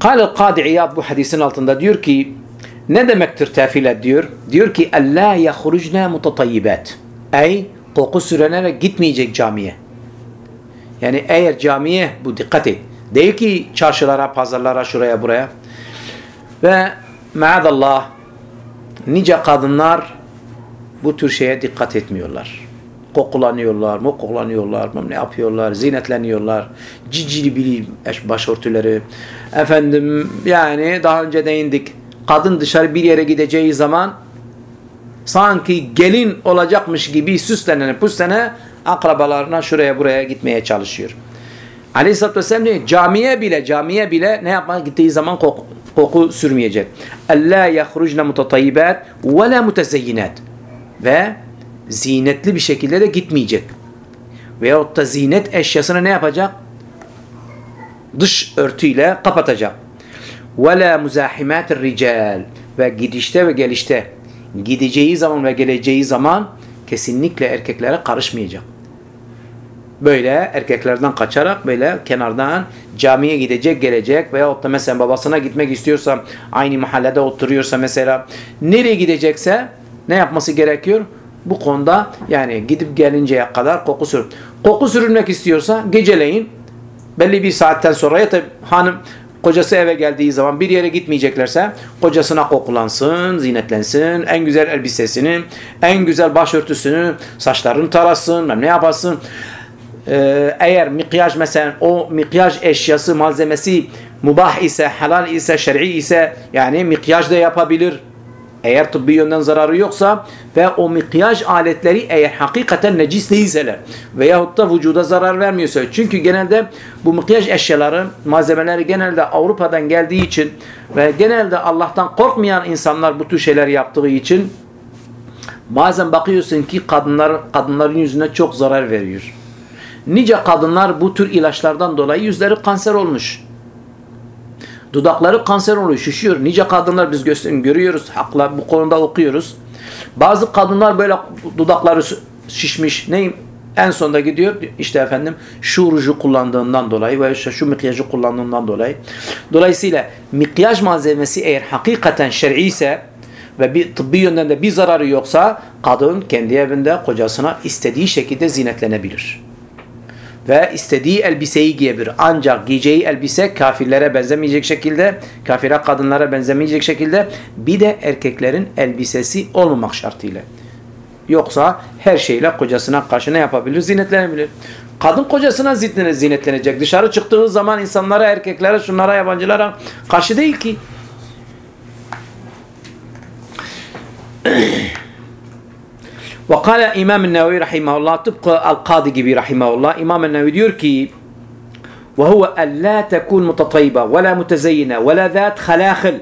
Kâlel Kâdi İyad bu hadisin altında diyor ki ne demektir tefile diyor? Diyor ki Allah yahrucna mutatayyibet. Ey koku sürenerek gitmeyecek camiye. Yani eğer camiye bu dikkat et. Değil ki çarşılara, pazarlara, şuraya, buraya. Ve maadallah nice kadınlar bu tür şeye dikkat etmiyorlar. Kokulanıyorlar, mokulanıyorlar, ne yapıyorlar, zinetleniyorlar. Cicili bili başörtüleri. Efendim yani daha önce değindik. Kadın dışarı bir yere gideceği zaman sanki gelin olacakmış gibi süslenene püslene akrabalarına şuraya buraya gitmeye çalışıyor. Aleyhisselatü Vesselam diyor camiye bile camiye bile ne yapmak gittiği zaman koku, koku sürmeyecek. Allah yahrucne mutatayyibat ve la mutezeyyinat. Ve zinetli bir şekilde de gitmeyecek. Veyahut da zinet eşyasını ne yapacak? Dış örtüyle kapatacak. Ve la muzahimat rical. Ve gidişte ve gelişte gideceği zaman ve geleceği zaman kesinlikle erkeklere karışmayacak böyle erkeklerden kaçarak böyle kenardan camiye gidecek gelecek veyahut da mesela babasına gitmek istiyorsa aynı mahallede oturuyorsa mesela nereye gidecekse ne yapması gerekiyor? Bu konuda yani gidip gelinceye kadar koku sür. Koku sürülmek istiyorsa geceleyin belli bir saatten sonra ya da hanım kocası eve geldiği zaman bir yere gitmeyeceklerse kocasına kokulansın, zinetlensin, en güzel elbisesini, en güzel başörtüsünü, saçlarını tarasın, ne yapasın ee, eğer mikyaj mesela o mikyaj eşyası malzemesi mubah ise, halal ise, şer'i ise yani mikyaj da yapabilir. Eğer tıbbi yönden zararı yoksa ve o mikyaj aletleri eğer hakikaten necis değilseler veyahut da vücuda zarar vermiyorsa. Çünkü genelde bu mikyaj eşyaları, malzemeleri genelde Avrupa'dan geldiği için ve genelde Allah'tan korkmayan insanlar bu tür şeyler yaptığı için bazen bakıyorsun ki kadınlar kadınların yüzüne çok zarar veriyor. Nice kadınlar bu tür ilaçlardan dolayı yüzleri kanser olmuş. Dudakları kanser oluyor, şişiyor. Nice kadınlar biz görüyoruz, hakla bu konuda okuyoruz. Bazı kadınlar böyle dudakları şişmiş. Neyim? En sonunda gidiyor işte efendim şu ruju kullandığından dolayı veya işte şu mikyajı kullandığından dolayı. Dolayısıyla mikyaj malzemesi eğer hakikaten şer'i ise ve bir tıbbi yönden de bir zararı yoksa kadın kendi evinde kocasına istediği şekilde zinetlenebilir ve istediği elbiseyi giyebilir. Ancak giyeceği elbise kafirlere benzemeyecek şekilde, kafire kadınlara benzemeyecek şekilde bir de erkeklerin elbisesi olmamak şartıyla. Yoksa her şeyle kocasına karşı ne yapabilir? Zinetlenebilir. Kadın kocasına zinetlenecek. Dışarı çıktığı zaman insanlara, erkeklere, şunlara, yabancılara karşı değil ki. Ve kâle İmam-ı Nevevi rahimahullah tıpkı Al-Kadi gibi rahimahullah İmam-ı Nevevi diyor ki وهو ألا تكون متطيبة ولا متزينة ولا ذات خلاخل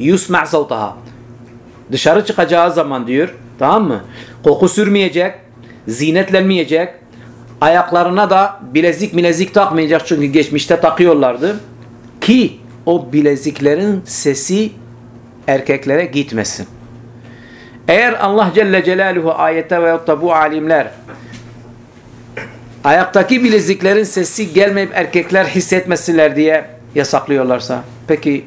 يسمع صوتها dışarı çıkacağı zaman diyor tamam mı koku sürmeyecek zinetlenmeyecek ayaklarına da bilezik bilezik takmayacak çünkü geçmişte takıyorlardı ki o bileziklerin sesi erkeklere gitmesin eğer Allah Celle Celaluhu ayette veyahut da bu alimler ayaktaki bileziklerin sesi gelmeyip erkekler hissetmesiler diye yasaklıyorlarsa peki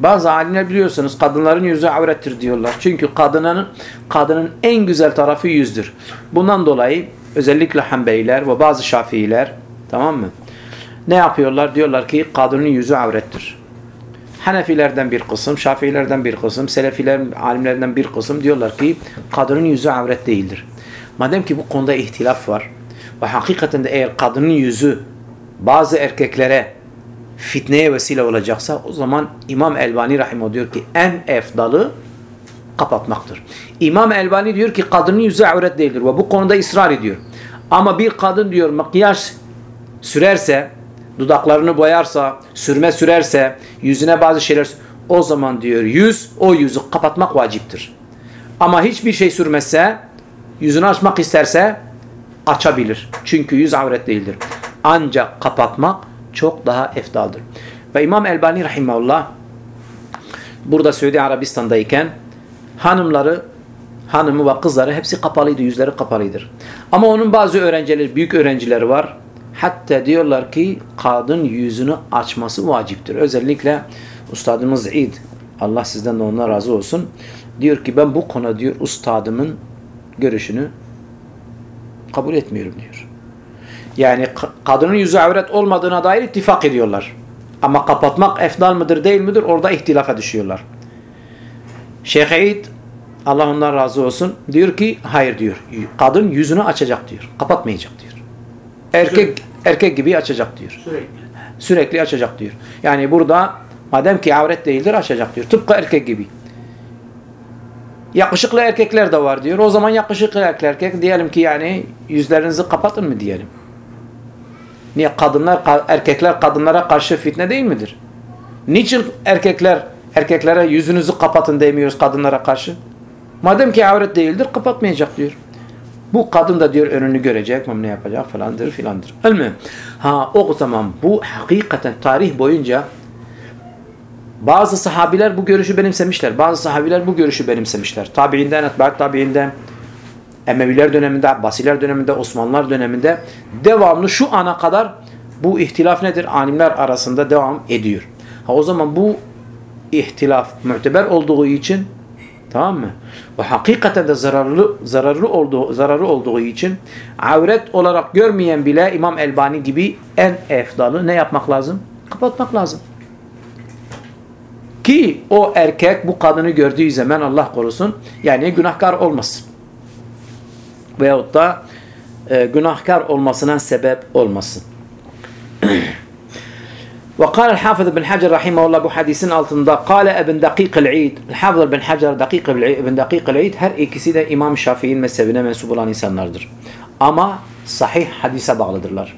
bazı alimler biliyorsunuz kadınların yüzü avrettir diyorlar. Çünkü kadının kadının en güzel tarafı yüzdür. Bundan dolayı özellikle Hanbeliler ve bazı Şafiiler tamam mı? Ne yapıyorlar? Diyorlar ki kadının yüzü avrettir. Hanefilerden bir kısım, Şafiilerden bir kısım, Selefiler alimlerden bir kısım diyorlar ki kadının yüzü avret değildir. Madem ki bu konuda ihtilaf var ve hakikaten de eğer kadının yüzü bazı erkeklere fitneye vesile olacaksa o zaman İmam Elbani Rahimah diyor ki en efdalı kapatmaktır. İmam Elbani diyor ki kadının yüzü avret değildir ve bu konuda ısrar ediyor. Ama bir kadın diyor makyaj sürerse, dudaklarını boyarsa, sürme sürerse, yüzüne bazı şeyler o zaman diyor yüz, o yüzü kapatmak vaciptir. Ama hiçbir şey sürmezse, yüzünü açmak isterse açabilir. Çünkü yüz avret değildir. Ancak kapatmak çok daha efdaldır. Ve İmam Elbani Rahimahullah burada Suudi Arabistan'dayken hanımları hanımı ve kızları hepsi kapalıydı, yüzleri kapalıydır. Ama onun bazı öğrencileri, büyük öğrencileri var. Hatta diyorlar ki kadın yüzünü açması vaciptir. Özellikle ustadımız İd, Allah sizden de ondan razı olsun. Diyor ki ben bu konu diyor ustadımın görüşünü kabul etmiyorum diyor. Yani kadının yüzü avret olmadığına dair ittifak ediyorlar. Ama kapatmak efdal mıdır değil midir orada ihtilafa düşüyorlar. Şeyh İd Allah ondan razı olsun diyor ki hayır diyor. Kadın yüzünü açacak diyor. Kapatmayacak diyor. Erkek. Erkek gibi açacak diyor. Sürekli. Sürekli açacak diyor. Yani burada madem ki avret değildir açacak diyor. Tıpkı erkek gibi. Yakışıklı erkekler de var diyor. O zaman yakışıklı erkek diyelim ki yani yüzlerinizi kapatın mı diyelim. Niye kadınlar erkekler kadınlara karşı fitne değil midir? Niçin erkekler erkeklere yüzünüzü kapatın demiyoruz kadınlara karşı? Madem ki avret değildir kapatmayacak diyor. Bu kadın da diyor önünü görecek, ne yapacak falandır filandır. Öyle Ha o zaman bu hakikaten tarih boyunca bazı sahabiler bu görüşü benimsemişler. Bazı sahabiler bu görüşü benimsemişler. Tabiinden, etbaat tabiinden, Emeviler döneminde, Abbasiler döneminde, Osmanlılar döneminde devamlı şu ana kadar bu ihtilaf nedir? Alimler arasında devam ediyor. Ha o zaman bu ihtilaf müteber olduğu için tamam mı? Ve hakikaten de zararlı zararlı olduğu zararı olduğu için avret olarak görmeyen bile İmam Elbani gibi en efdalı ne yapmak lazım? Kapatmak lazım. Ki o erkek bu kadını gördüğü zaman Allah korusun yani günahkar olmasın. Veyahut da e, günahkar olmasına sebep olmasın. Ve kâlel hafız bin Hacer rahimahullah bu hadisin altında kâle ebn dakikil id. Hafız bin Hacer ibn dakikil id her ikisi de İmam Şafii'nin mezhebine mensup olan insanlardır. Ama sahih hadise bağlıdırlar.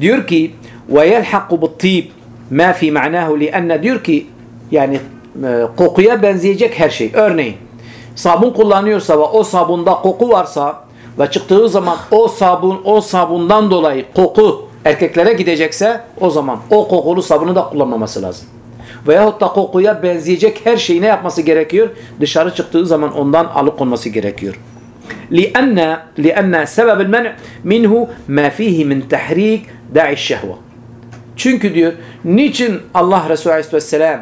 Diyor ki ve yelhaku bittib ma fi ma'nahu li'enne diyor ki yani e, kokuya benzeyecek her şey. Örneğin sabun kullanıyorsa ve o sabunda koku varsa ve çıktığı zaman o sabun o sabundan dolayı koku erkeklere gidecekse o zaman o kokulu sabunu da kullanmaması lazım. Veyahut da kokuya benzeyecek her şeyi ne yapması gerekiyor? Dışarı çıktığı zaman ondan alıkonması gerekiyor. لأن لأن سبب المنع منه ما فيه من تحريك داعي الشهوة. Çünkü diyor niçin Allah Resulü Aleyhisselam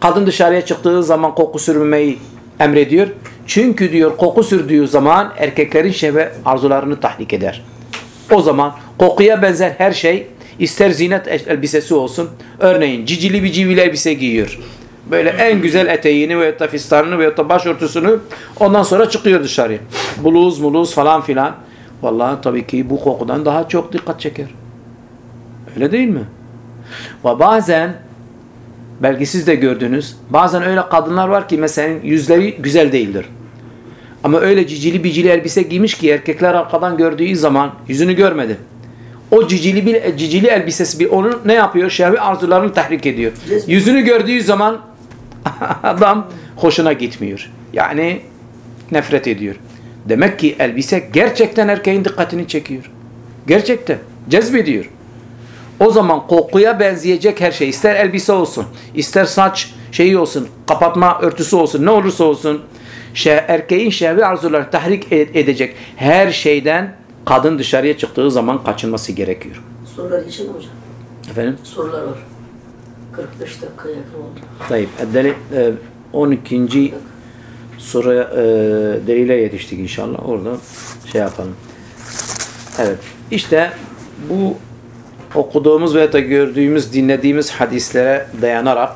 kadın dışarıya çıktığı zaman koku sürmemeyi emrediyor? Çünkü diyor koku sürdüğü zaman erkeklerin şehve arzularını tahrik eder. O zaman kokuya benzer her şey ister zinet elbisesi olsun. Örneğin cicili bir civili elbise giyiyor. Böyle en güzel eteğini veyahut da fistanını veyahut da başörtüsünü ondan sonra çıkıyor dışarıya. Buluz muluz falan filan. Vallahi tabii ki bu kokudan daha çok dikkat çeker. Öyle değil mi? Ve bazen belki siz de gördünüz. Bazen öyle kadınlar var ki mesela yüzleri güzel değildir. Ama öyle cicili bicili elbise giymiş ki erkekler arkadan gördüğü zaman yüzünü görmedi. O cicili bir cicili elbisesi bir onu ne yapıyor? Şehvi arzularını tahrik ediyor. Yüzünü gördüğü zaman adam hoşuna gitmiyor. Yani nefret ediyor. Demek ki elbise gerçekten erkeğin dikkatini çekiyor. Gerçekten cezbediyor. O zaman kokuya benzeyecek her şey ister elbise olsun, ister saç şeyi olsun, kapatma örtüsü olsun, ne olursa olsun şeh, erkeğin şehvi arzuları tahrik edecek her şeyden kadın dışarıya çıktığı zaman kaçınması gerekiyor. Sorular için mi hocam? Efendim? Sorular var. 45 dakika yakın oldu. Tayyip. E, 12. soruya e, delile yetiştik inşallah. Orada şey yapalım. Evet. İşte bu okuduğumuz veya da gördüğümüz, dinlediğimiz hadislere dayanarak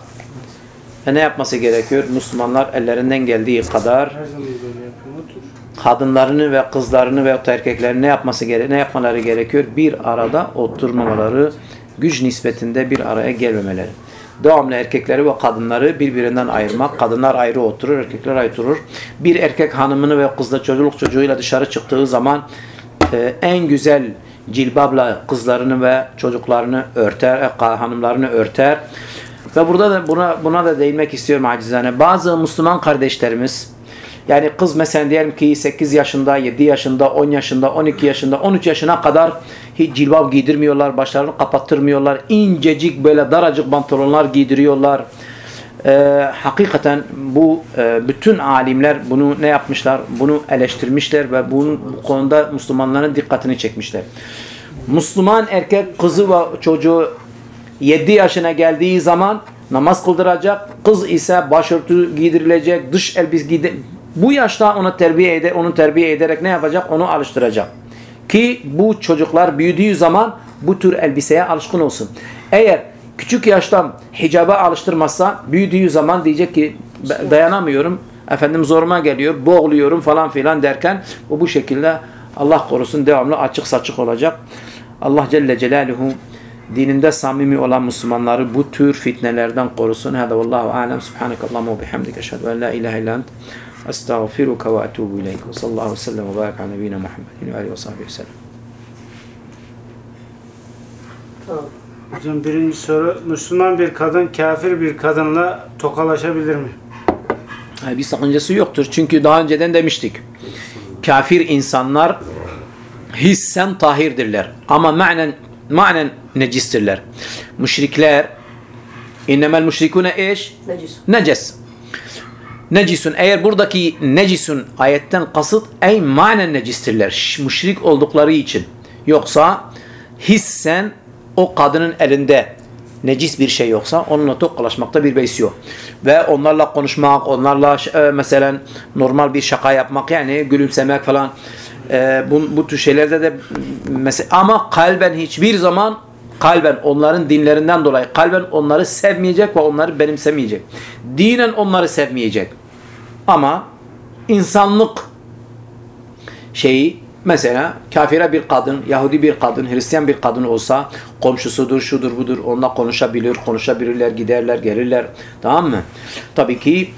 e, ne yapması gerekiyor? Müslümanlar ellerinden geldiği kadar Her zaman böyle yapıyor. Otur. Kadınlarını ve kızlarını ve erkeklerini ne yapması gere ne yapmaları gerekiyor? Bir arada oturmamaları, güç nispetinde bir araya gelmemeleri. Devamlı erkekleri ve kadınları birbirinden ayırmak. Kadınlar ayrı oturur, erkekler ayrı oturur. Bir erkek hanımını ve kızla çocuk çocuğuyla dışarı çıktığı zaman e, en güzel cilbabla kızlarını ve çocuklarını örter, e, hanımlarını örter. Ve burada da buna buna da değinmek istiyorum acizane. Bazı Müslüman kardeşlerimiz yani kız mesela diyelim ki 8 yaşında, 7 yaşında, 10 yaşında, 12 yaşında, 13 yaşına kadar hiç cilbab giydirmiyorlar, başlarını kapattırmıyorlar. İncecik böyle daracık pantolonlar giydiriyorlar. Ee, hakikaten bu e, bütün alimler bunu ne yapmışlar? Bunu eleştirmişler ve bunun, bu konuda Müslümanların dikkatini çekmişler. Müslüman erkek kızı ve çocuğu 7 yaşına geldiği zaman namaz kıldıracak. Kız ise başörtü giydirilecek, dış elbise. Bu yaşta onu terbiye eder, onu terbiye ederek ne yapacak? Onu alıştıracak. Ki bu çocuklar büyüdüğü zaman bu tür elbiseye alışkın olsun. Eğer küçük yaştan hicaba alıştırmazsa büyüdüğü zaman diyecek ki "Ben dayanamıyorum. Efendim zoruma geliyor, boğuluyorum falan filan derken o bu şekilde Allah korusun devamlı açık saçık olacak. Allah Celle Celaluhu dininde samimi olan Müslümanları bu tür fitnelerden korusun. Hada vallahu alem. Subhanakallahumma ve bihamdike eşhedü en la ilahe illa. Estağfiruka ve etubu ileyk. Ve sallallahu aleyhi ve sellem ve barik ala nebiyyina Muhammedin ve alihi ve sahbihi ve sellem. Tamam. Hocam birinci soru. Müslüman bir kadın kafir bir kadınla tokalaşabilir mi? Bir sakıncası yoktur. Çünkü daha önceden demiştik. Kafir insanlar hissen tahirdirler. Ama manen, manen necistirler. Müşrikler innemel müşrikune eş Necis. neces. Necisun eğer buradaki necisun ayetten kasıt ey manen necistirler. Müşrik oldukları için. Yoksa hissen o kadının elinde necis bir şey yoksa onunla tokalaşmakta bir beis yok. Ve onlarla konuşmak, onlarla e, mesela normal bir şaka yapmak yani gülümsemek falan e, bu, bu tür şeylerde de mesela ama kalben hiçbir zaman kalben onların dinlerinden dolayı kalben onları sevmeyecek ve onları benimsemeyecek. Dinen onları sevmeyecek. Ama insanlık şeyi mesela kafire bir kadın, Yahudi bir kadın, Hristiyan bir kadın olsa komşusudur, şudur budur onunla konuşabilir, konuşabilirler, giderler, gelirler. Tamam mı? Tabii ki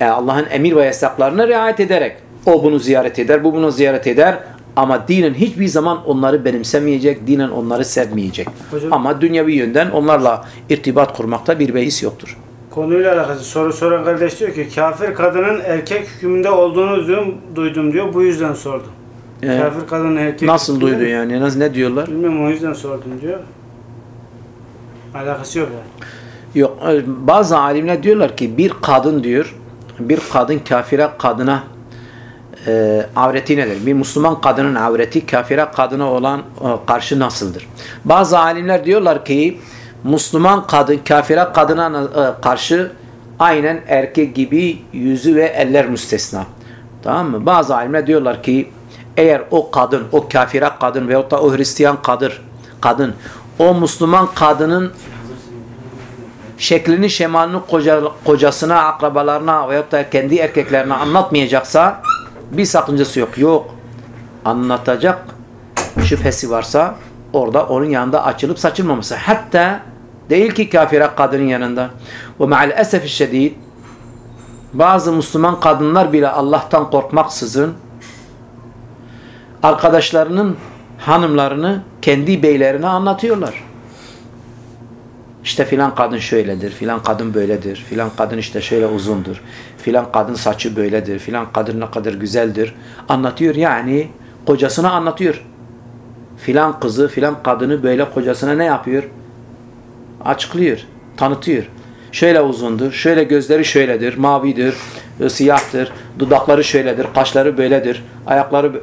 e, Allah'ın emir ve yasaklarına riayet ederek o bunu ziyaret eder, bu bunu ziyaret eder ama dinen hiçbir zaman onları benimsemeyecek, dinen onları sevmeyecek. Hocam- Ama dünyevi yönden onlarla irtibat kurmakta bir beis yoktur. Konuyla alakalı soru soran kardeş diyor ki kafir kadının erkek hükmünde olduğunu duydum, duydum diyor. Bu yüzden sordum. Ee, kafir kadının erkek Nasıl hükmünde duydu yani? Nasıl, ne diyorlar? Bilmiyorum o yüzden sordum diyor. Alakası yok yani. Yok e, bazı alimler diyorlar ki bir kadın diyor bir kadın kafire kadına e, avreti nedir? Bir Müslüman kadının avreti kafire kadına olan e, karşı nasıldır? Bazı alimler diyorlar ki Müslüman kadın kafire kadına e, karşı aynen erkek gibi yüzü ve eller müstesna. Tamam mı? Bazı alimler diyorlar ki eğer o kadın, o kafire kadın veyahut da o Hristiyan kadın, kadın o Müslüman kadının şeklini, şemalini koca, kocasına, akrabalarına veyahut da kendi erkeklerine anlatmayacaksa bir sakıncası yok. Yok. Anlatacak şüphesi varsa orada onun yanında açılıp saçılmaması. Hatta değil ki kafire kadının yanında. Ve ma'al esefi şedid bazı Müslüman kadınlar bile Allah'tan korkmaksızın arkadaşlarının hanımlarını kendi beylerine anlatıyorlar. İşte filan kadın şöyledir, filan kadın böyledir, filan kadın işte şöyle uzundur, filan kadın saçı böyledir, filan kadın ne kadar güzeldir. Anlatıyor yani kocasına anlatıyor. Filan kızı, filan kadını böyle kocasına ne yapıyor? Açıklıyor, tanıtıyor. Şöyle uzundur, şöyle gözleri şöyledir, mavidir, e, siyahtır, dudakları şöyledir, kaşları böyledir, ayakları bö-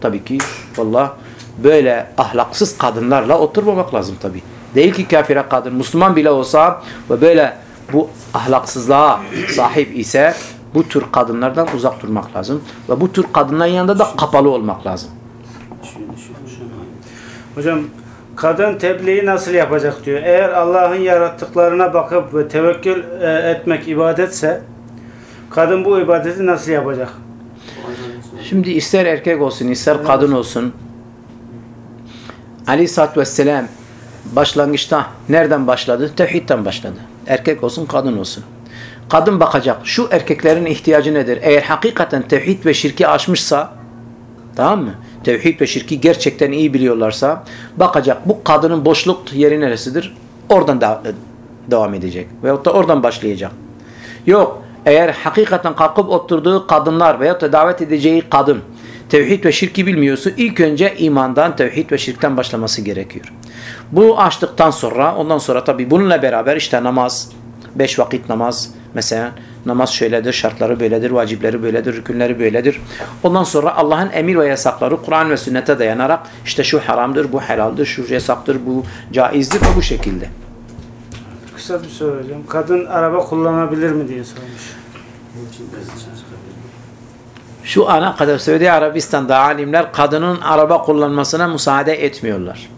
Tabii ki valla böyle ahlaksız kadınlarla oturmamak lazım tabii. Değil ki kafire kadın, Müslüman bile olsa ve böyle bu ahlaksızlığa sahip ise bu tür kadınlardan uzak durmak lazım. Ve bu tür kadınların yanında da kapalı olmak lazım. Hocam kadın tebliği nasıl yapacak diyor. Eğer Allah'ın yarattıklarına bakıp ve tevekkül e, etmek ibadetse kadın bu ibadeti nasıl yapacak? Şimdi ister erkek olsun ister kadın olsun Aleyhisselatü Vesselam başlangıçta nereden başladı? Tevhidden başladı. Erkek olsun kadın olsun. Kadın bakacak şu erkeklerin ihtiyacı nedir? Eğer hakikaten tevhid ve şirki aşmışsa tamam mı? Tevhid ve şirki gerçekten iyi biliyorlarsa bakacak bu kadının boşluk yeri neresidir? Oradan da, devam edecek. Veyahut da oradan başlayacak. Yok eğer hakikaten kalkıp oturduğu kadınlar veyahut da davet edeceği kadın tevhid ve şirki bilmiyorsa ilk önce imandan, tevhid ve şirkten başlaması gerekiyor. Bu açtıktan sonra ondan sonra tabi bununla beraber işte namaz, beş vakit namaz mesela namaz şöyledir, şartları böyledir, vacipleri böyledir, rükünleri böyledir. Ondan sonra Allah'ın emir ve yasakları Kur'an ve sünnete dayanarak işte şu haramdır, bu helaldir, şu yasaktır, bu caizdir ve bu şekilde. Kısa bir soru hocam. Kadın araba kullanabilir mi diye sormuş. Şu ana kadar Suudi Arabistan'da alimler kadının araba kullanmasına müsaade etmiyorlar.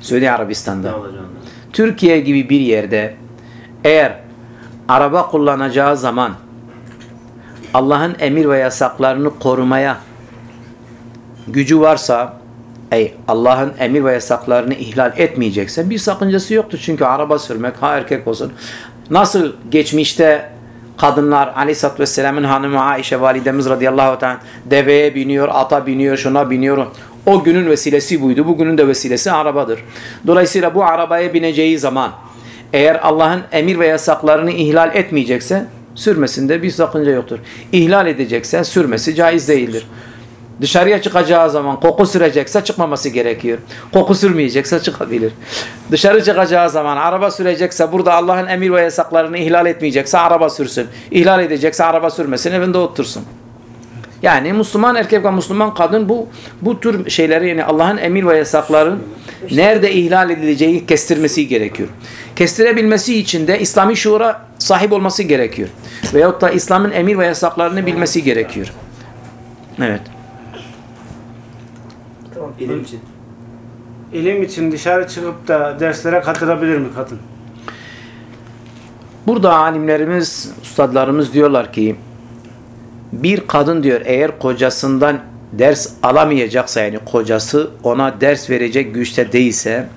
Suudi Arabistan'da. Türkiye gibi bir yerde eğer araba kullanacağı zaman Allah'ın emir ve yasaklarını korumaya gücü varsa ey Allah'ın emir ve yasaklarını ihlal etmeyecekse bir sakıncası yoktur. Çünkü araba sürmek ha erkek olsun. Nasıl geçmişte kadınlar Aleyhisselatü Vesselam'ın hanımı Aişe validemiz radıyallahu anh deveye biniyor, ata biniyor, şuna biniyor. O günün vesilesi buydu. Bugünün de vesilesi arabadır. Dolayısıyla bu arabaya bineceği zaman eğer Allah'ın emir ve yasaklarını ihlal etmeyecekse sürmesinde bir sakınca yoktur. İhlal edecekse sürmesi caiz değildir. Dışarıya çıkacağı zaman koku sürecekse çıkmaması gerekiyor. Koku sürmeyecekse çıkabilir. Dışarı çıkacağı zaman araba sürecekse burada Allah'ın emir ve yasaklarını ihlal etmeyecekse araba sürsün. İhlal edecekse araba sürmesin evinde otursun. Yani Müslüman erkek ve Müslüman kadın bu bu tür şeyleri yani Allah'ın emir ve yasakların nerede ihlal edileceği kestirmesi gerekiyor. Kestirebilmesi için de İslami şuura sahip olması gerekiyor. Veyahut da İslam'ın emir ve yasaklarını bilmesi gerekiyor. Evet. İlim için. İlim için dışarı çıkıp da derslere katılabilir mi kadın? Burada alimlerimiz, ustadlarımız diyorlar ki bir kadın diyor eğer kocasından ders alamayacaksa yani kocası ona ders verecek güçte değilse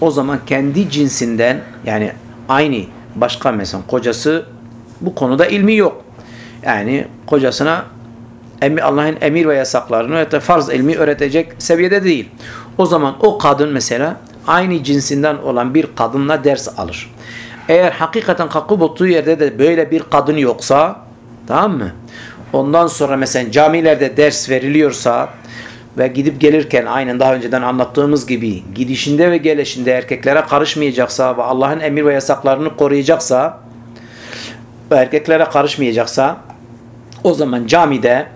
o zaman kendi cinsinden yani aynı başka mesela kocası bu konuda ilmi yok. Yani kocasına Allah'ın emir ve yasaklarını ve de farz ilmi öğretecek seviyede değil. O zaman o kadın mesela aynı cinsinden olan bir kadınla ders alır. Eğer hakikaten kalkıp oturduğu yerde de böyle bir kadın yoksa tamam mı? Ondan sonra mesela camilerde ders veriliyorsa ve gidip gelirken aynen daha önceden anlattığımız gibi gidişinde ve gelişinde erkeklere karışmayacaksa ve Allah'ın emir ve yasaklarını koruyacaksa ve erkeklere karışmayacaksa o zaman camide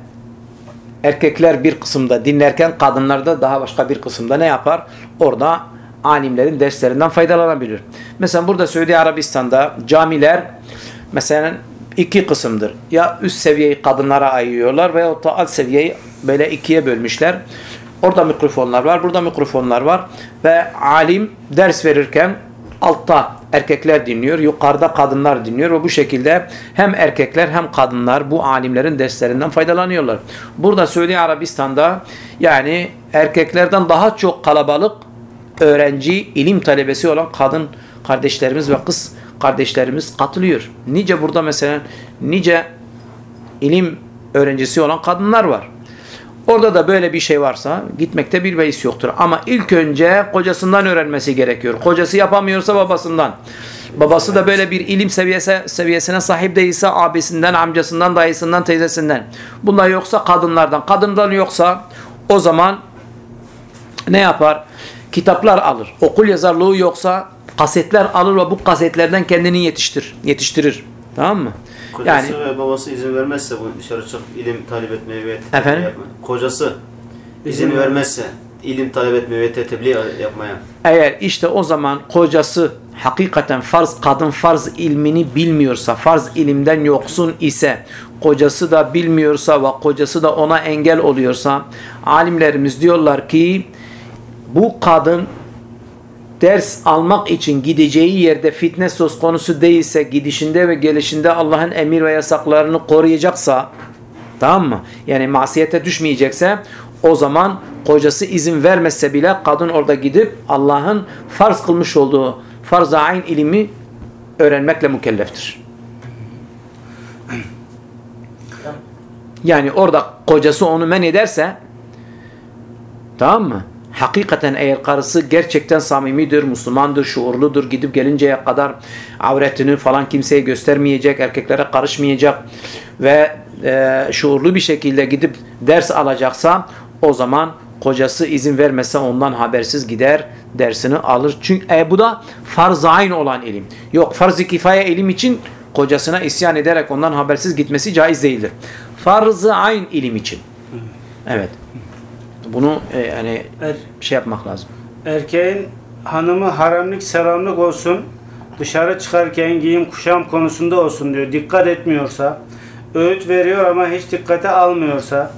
erkekler bir kısımda dinlerken kadınlar da daha başka bir kısımda ne yapar? Orada alimlerin derslerinden faydalanabilir. Mesela burada Suudi Arabistan'da camiler mesela iki kısımdır. Ya üst seviyeyi kadınlara ayırıyorlar veya da alt seviyeyi böyle ikiye bölmüşler. Orada mikrofonlar var, burada mikrofonlar var ve alim ders verirken altta erkekler dinliyor, yukarıda kadınlar dinliyor ve bu şekilde hem erkekler hem kadınlar bu alimlerin derslerinden faydalanıyorlar. Burada Suudi Arabistan'da yani erkeklerden daha çok kalabalık öğrenci, ilim talebesi olan kadın kardeşlerimiz ve kız kardeşlerimiz katılıyor. Nice burada mesela nice ilim öğrencisi olan kadınlar var. Orada da böyle bir şey varsa gitmekte bir beis yoktur. Ama ilk önce kocasından öğrenmesi gerekiyor. Kocası yapamıyorsa babasından. Babası da böyle bir ilim seviyesi, seviyesine sahip değilse abisinden, amcasından, dayısından, teyzesinden. Bunlar yoksa kadınlardan. Kadından yoksa o zaman ne yapar? Kitaplar alır. Okul yazarlığı yoksa kasetler alır ve bu kasetlerden kendini yetiştir, yetiştirir. Tamam mı? Kocası ve babası izin vermezse bu dışarı çıkıp ilim talep etmeye ve Efendim? yapmaya. Kocası izin İzin vermezse ilim talep etmeye ve tebliğ yapmaya. Eğer işte o zaman kocası hakikaten farz kadın farz ilmini bilmiyorsa, farz ilimden yoksun ise, kocası da bilmiyorsa ve kocası da ona engel oluyorsa, alimlerimiz diyorlar ki bu kadın ders almak için gideceği yerde fitne söz konusu değilse, gidişinde ve gelişinde Allah'ın emir ve yasaklarını koruyacaksa, tamam mı? Yani masiyete düşmeyecekse, o zaman kocası izin vermezse bile kadın orada gidip Allah'ın farz kılmış olduğu farz-ı ayn ilimi öğrenmekle mükelleftir. Yani orada kocası onu men ederse tamam mı? Hakikaten eğer karısı gerçekten samimidir, Müslümandır, şuurludur, gidip gelinceye kadar avretini falan kimseye göstermeyecek, erkeklere karışmayacak ve e, şuurlu bir şekilde gidip ders alacaksa o zaman kocası izin vermezse ondan habersiz gider dersini alır. Çünkü e, bu da farz-ı ayn olan ilim. Yok farz-ı kifaye ilim için kocasına isyan ederek ondan habersiz gitmesi caiz değildir. Farz-ı ayn ilim için. Evet. Bunu e, yani Er, şey yapmak lazım. erkeğin hanımı haramlık selamlık olsun, dışarı çıkarken giyim kuşam konusunda olsun diyor. Dikkat etmiyorsa, öğüt veriyor ama hiç dikkate almıyorsa,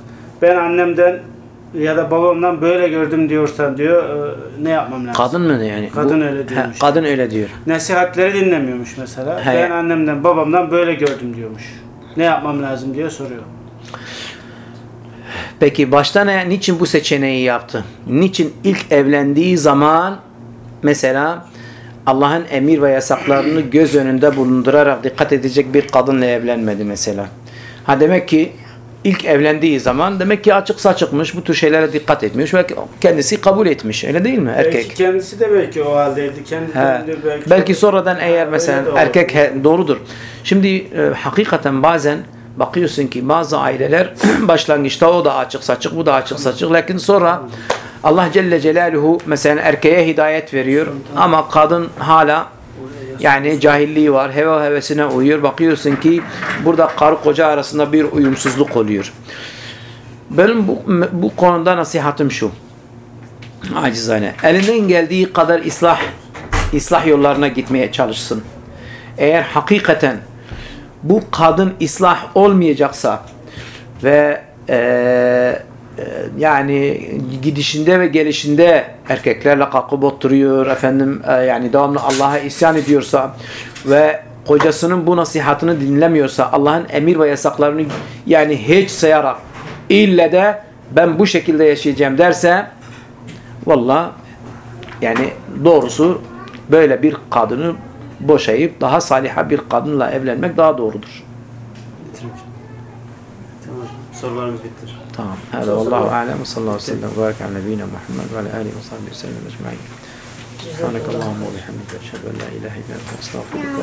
ben annemden ya da babamdan böyle gördüm diyorsa diyor, e, ne yapmam lazım? Kadın mı yani? Kadın öyle He, diyormuş. kadın öyle diyor. Nasihatleri dinlemiyormuş mesela. He. Ben annemden babamdan böyle gördüm diyormuş. Ne yapmam lazım diye soruyor. Peki başta ne, niçin bu seçeneği yaptı? Niçin ilk evlendiği zaman mesela Allah'ın emir ve yasaklarını göz önünde bulundurarak dikkat edecek bir kadınla evlenmedi mesela. Ha demek ki ilk evlendiği zaman demek ki açık saçıkmış, bu tür şeylere dikkat etmiş ve kendisi kabul etmiş. Öyle değil mi erkek? Belki kendisi de belki o haldeydi. Kendi He. kendidir Belki, belki. sonradan eğer mesela erkek he- doğrudur. Şimdi e, hakikaten bazen bakıyorsun ki bazı aileler başlangıçta o da açık saçık bu da açık saçık lakin sonra Allah Celle Celaluhu mesela erkeğe hidayet veriyor ama kadın hala yani cahilliği var, heva hevesine uyuyor. Bakıyorsun ki burada karı koca arasında bir uyumsuzluk oluyor. Benim bu, bu konuda nasihatım şu acizane. Elinden geldiği kadar ıslah ıslah yollarına gitmeye çalışsın. Eğer hakikaten bu kadın ıslah olmayacaksa ve e, e, yani gidişinde ve gelişinde erkeklerle kalkıp oturuyor efendim e, yani devamlı Allah'a isyan ediyorsa ve kocasının bu nasihatını dinlemiyorsa Allah'ın emir ve yasaklarını yani hiç sayarak ille de ben bu şekilde yaşayacağım derse Valla yani doğrusu böyle bir kadını boşayıp daha saliha bir kadınla evlenmek daha doğrudur. Tamam. Sorularımız bitti. Tamam. Hadi vallahu alem sallallahu aleyhi ve sellem ve barik ala nebiyyina Muhammed ve ala alihi ve sahbihi sellem ecmaîn. Subhanakallahumma ve bihamdike eşhedü en la ilahe illa ente estağfiruke ve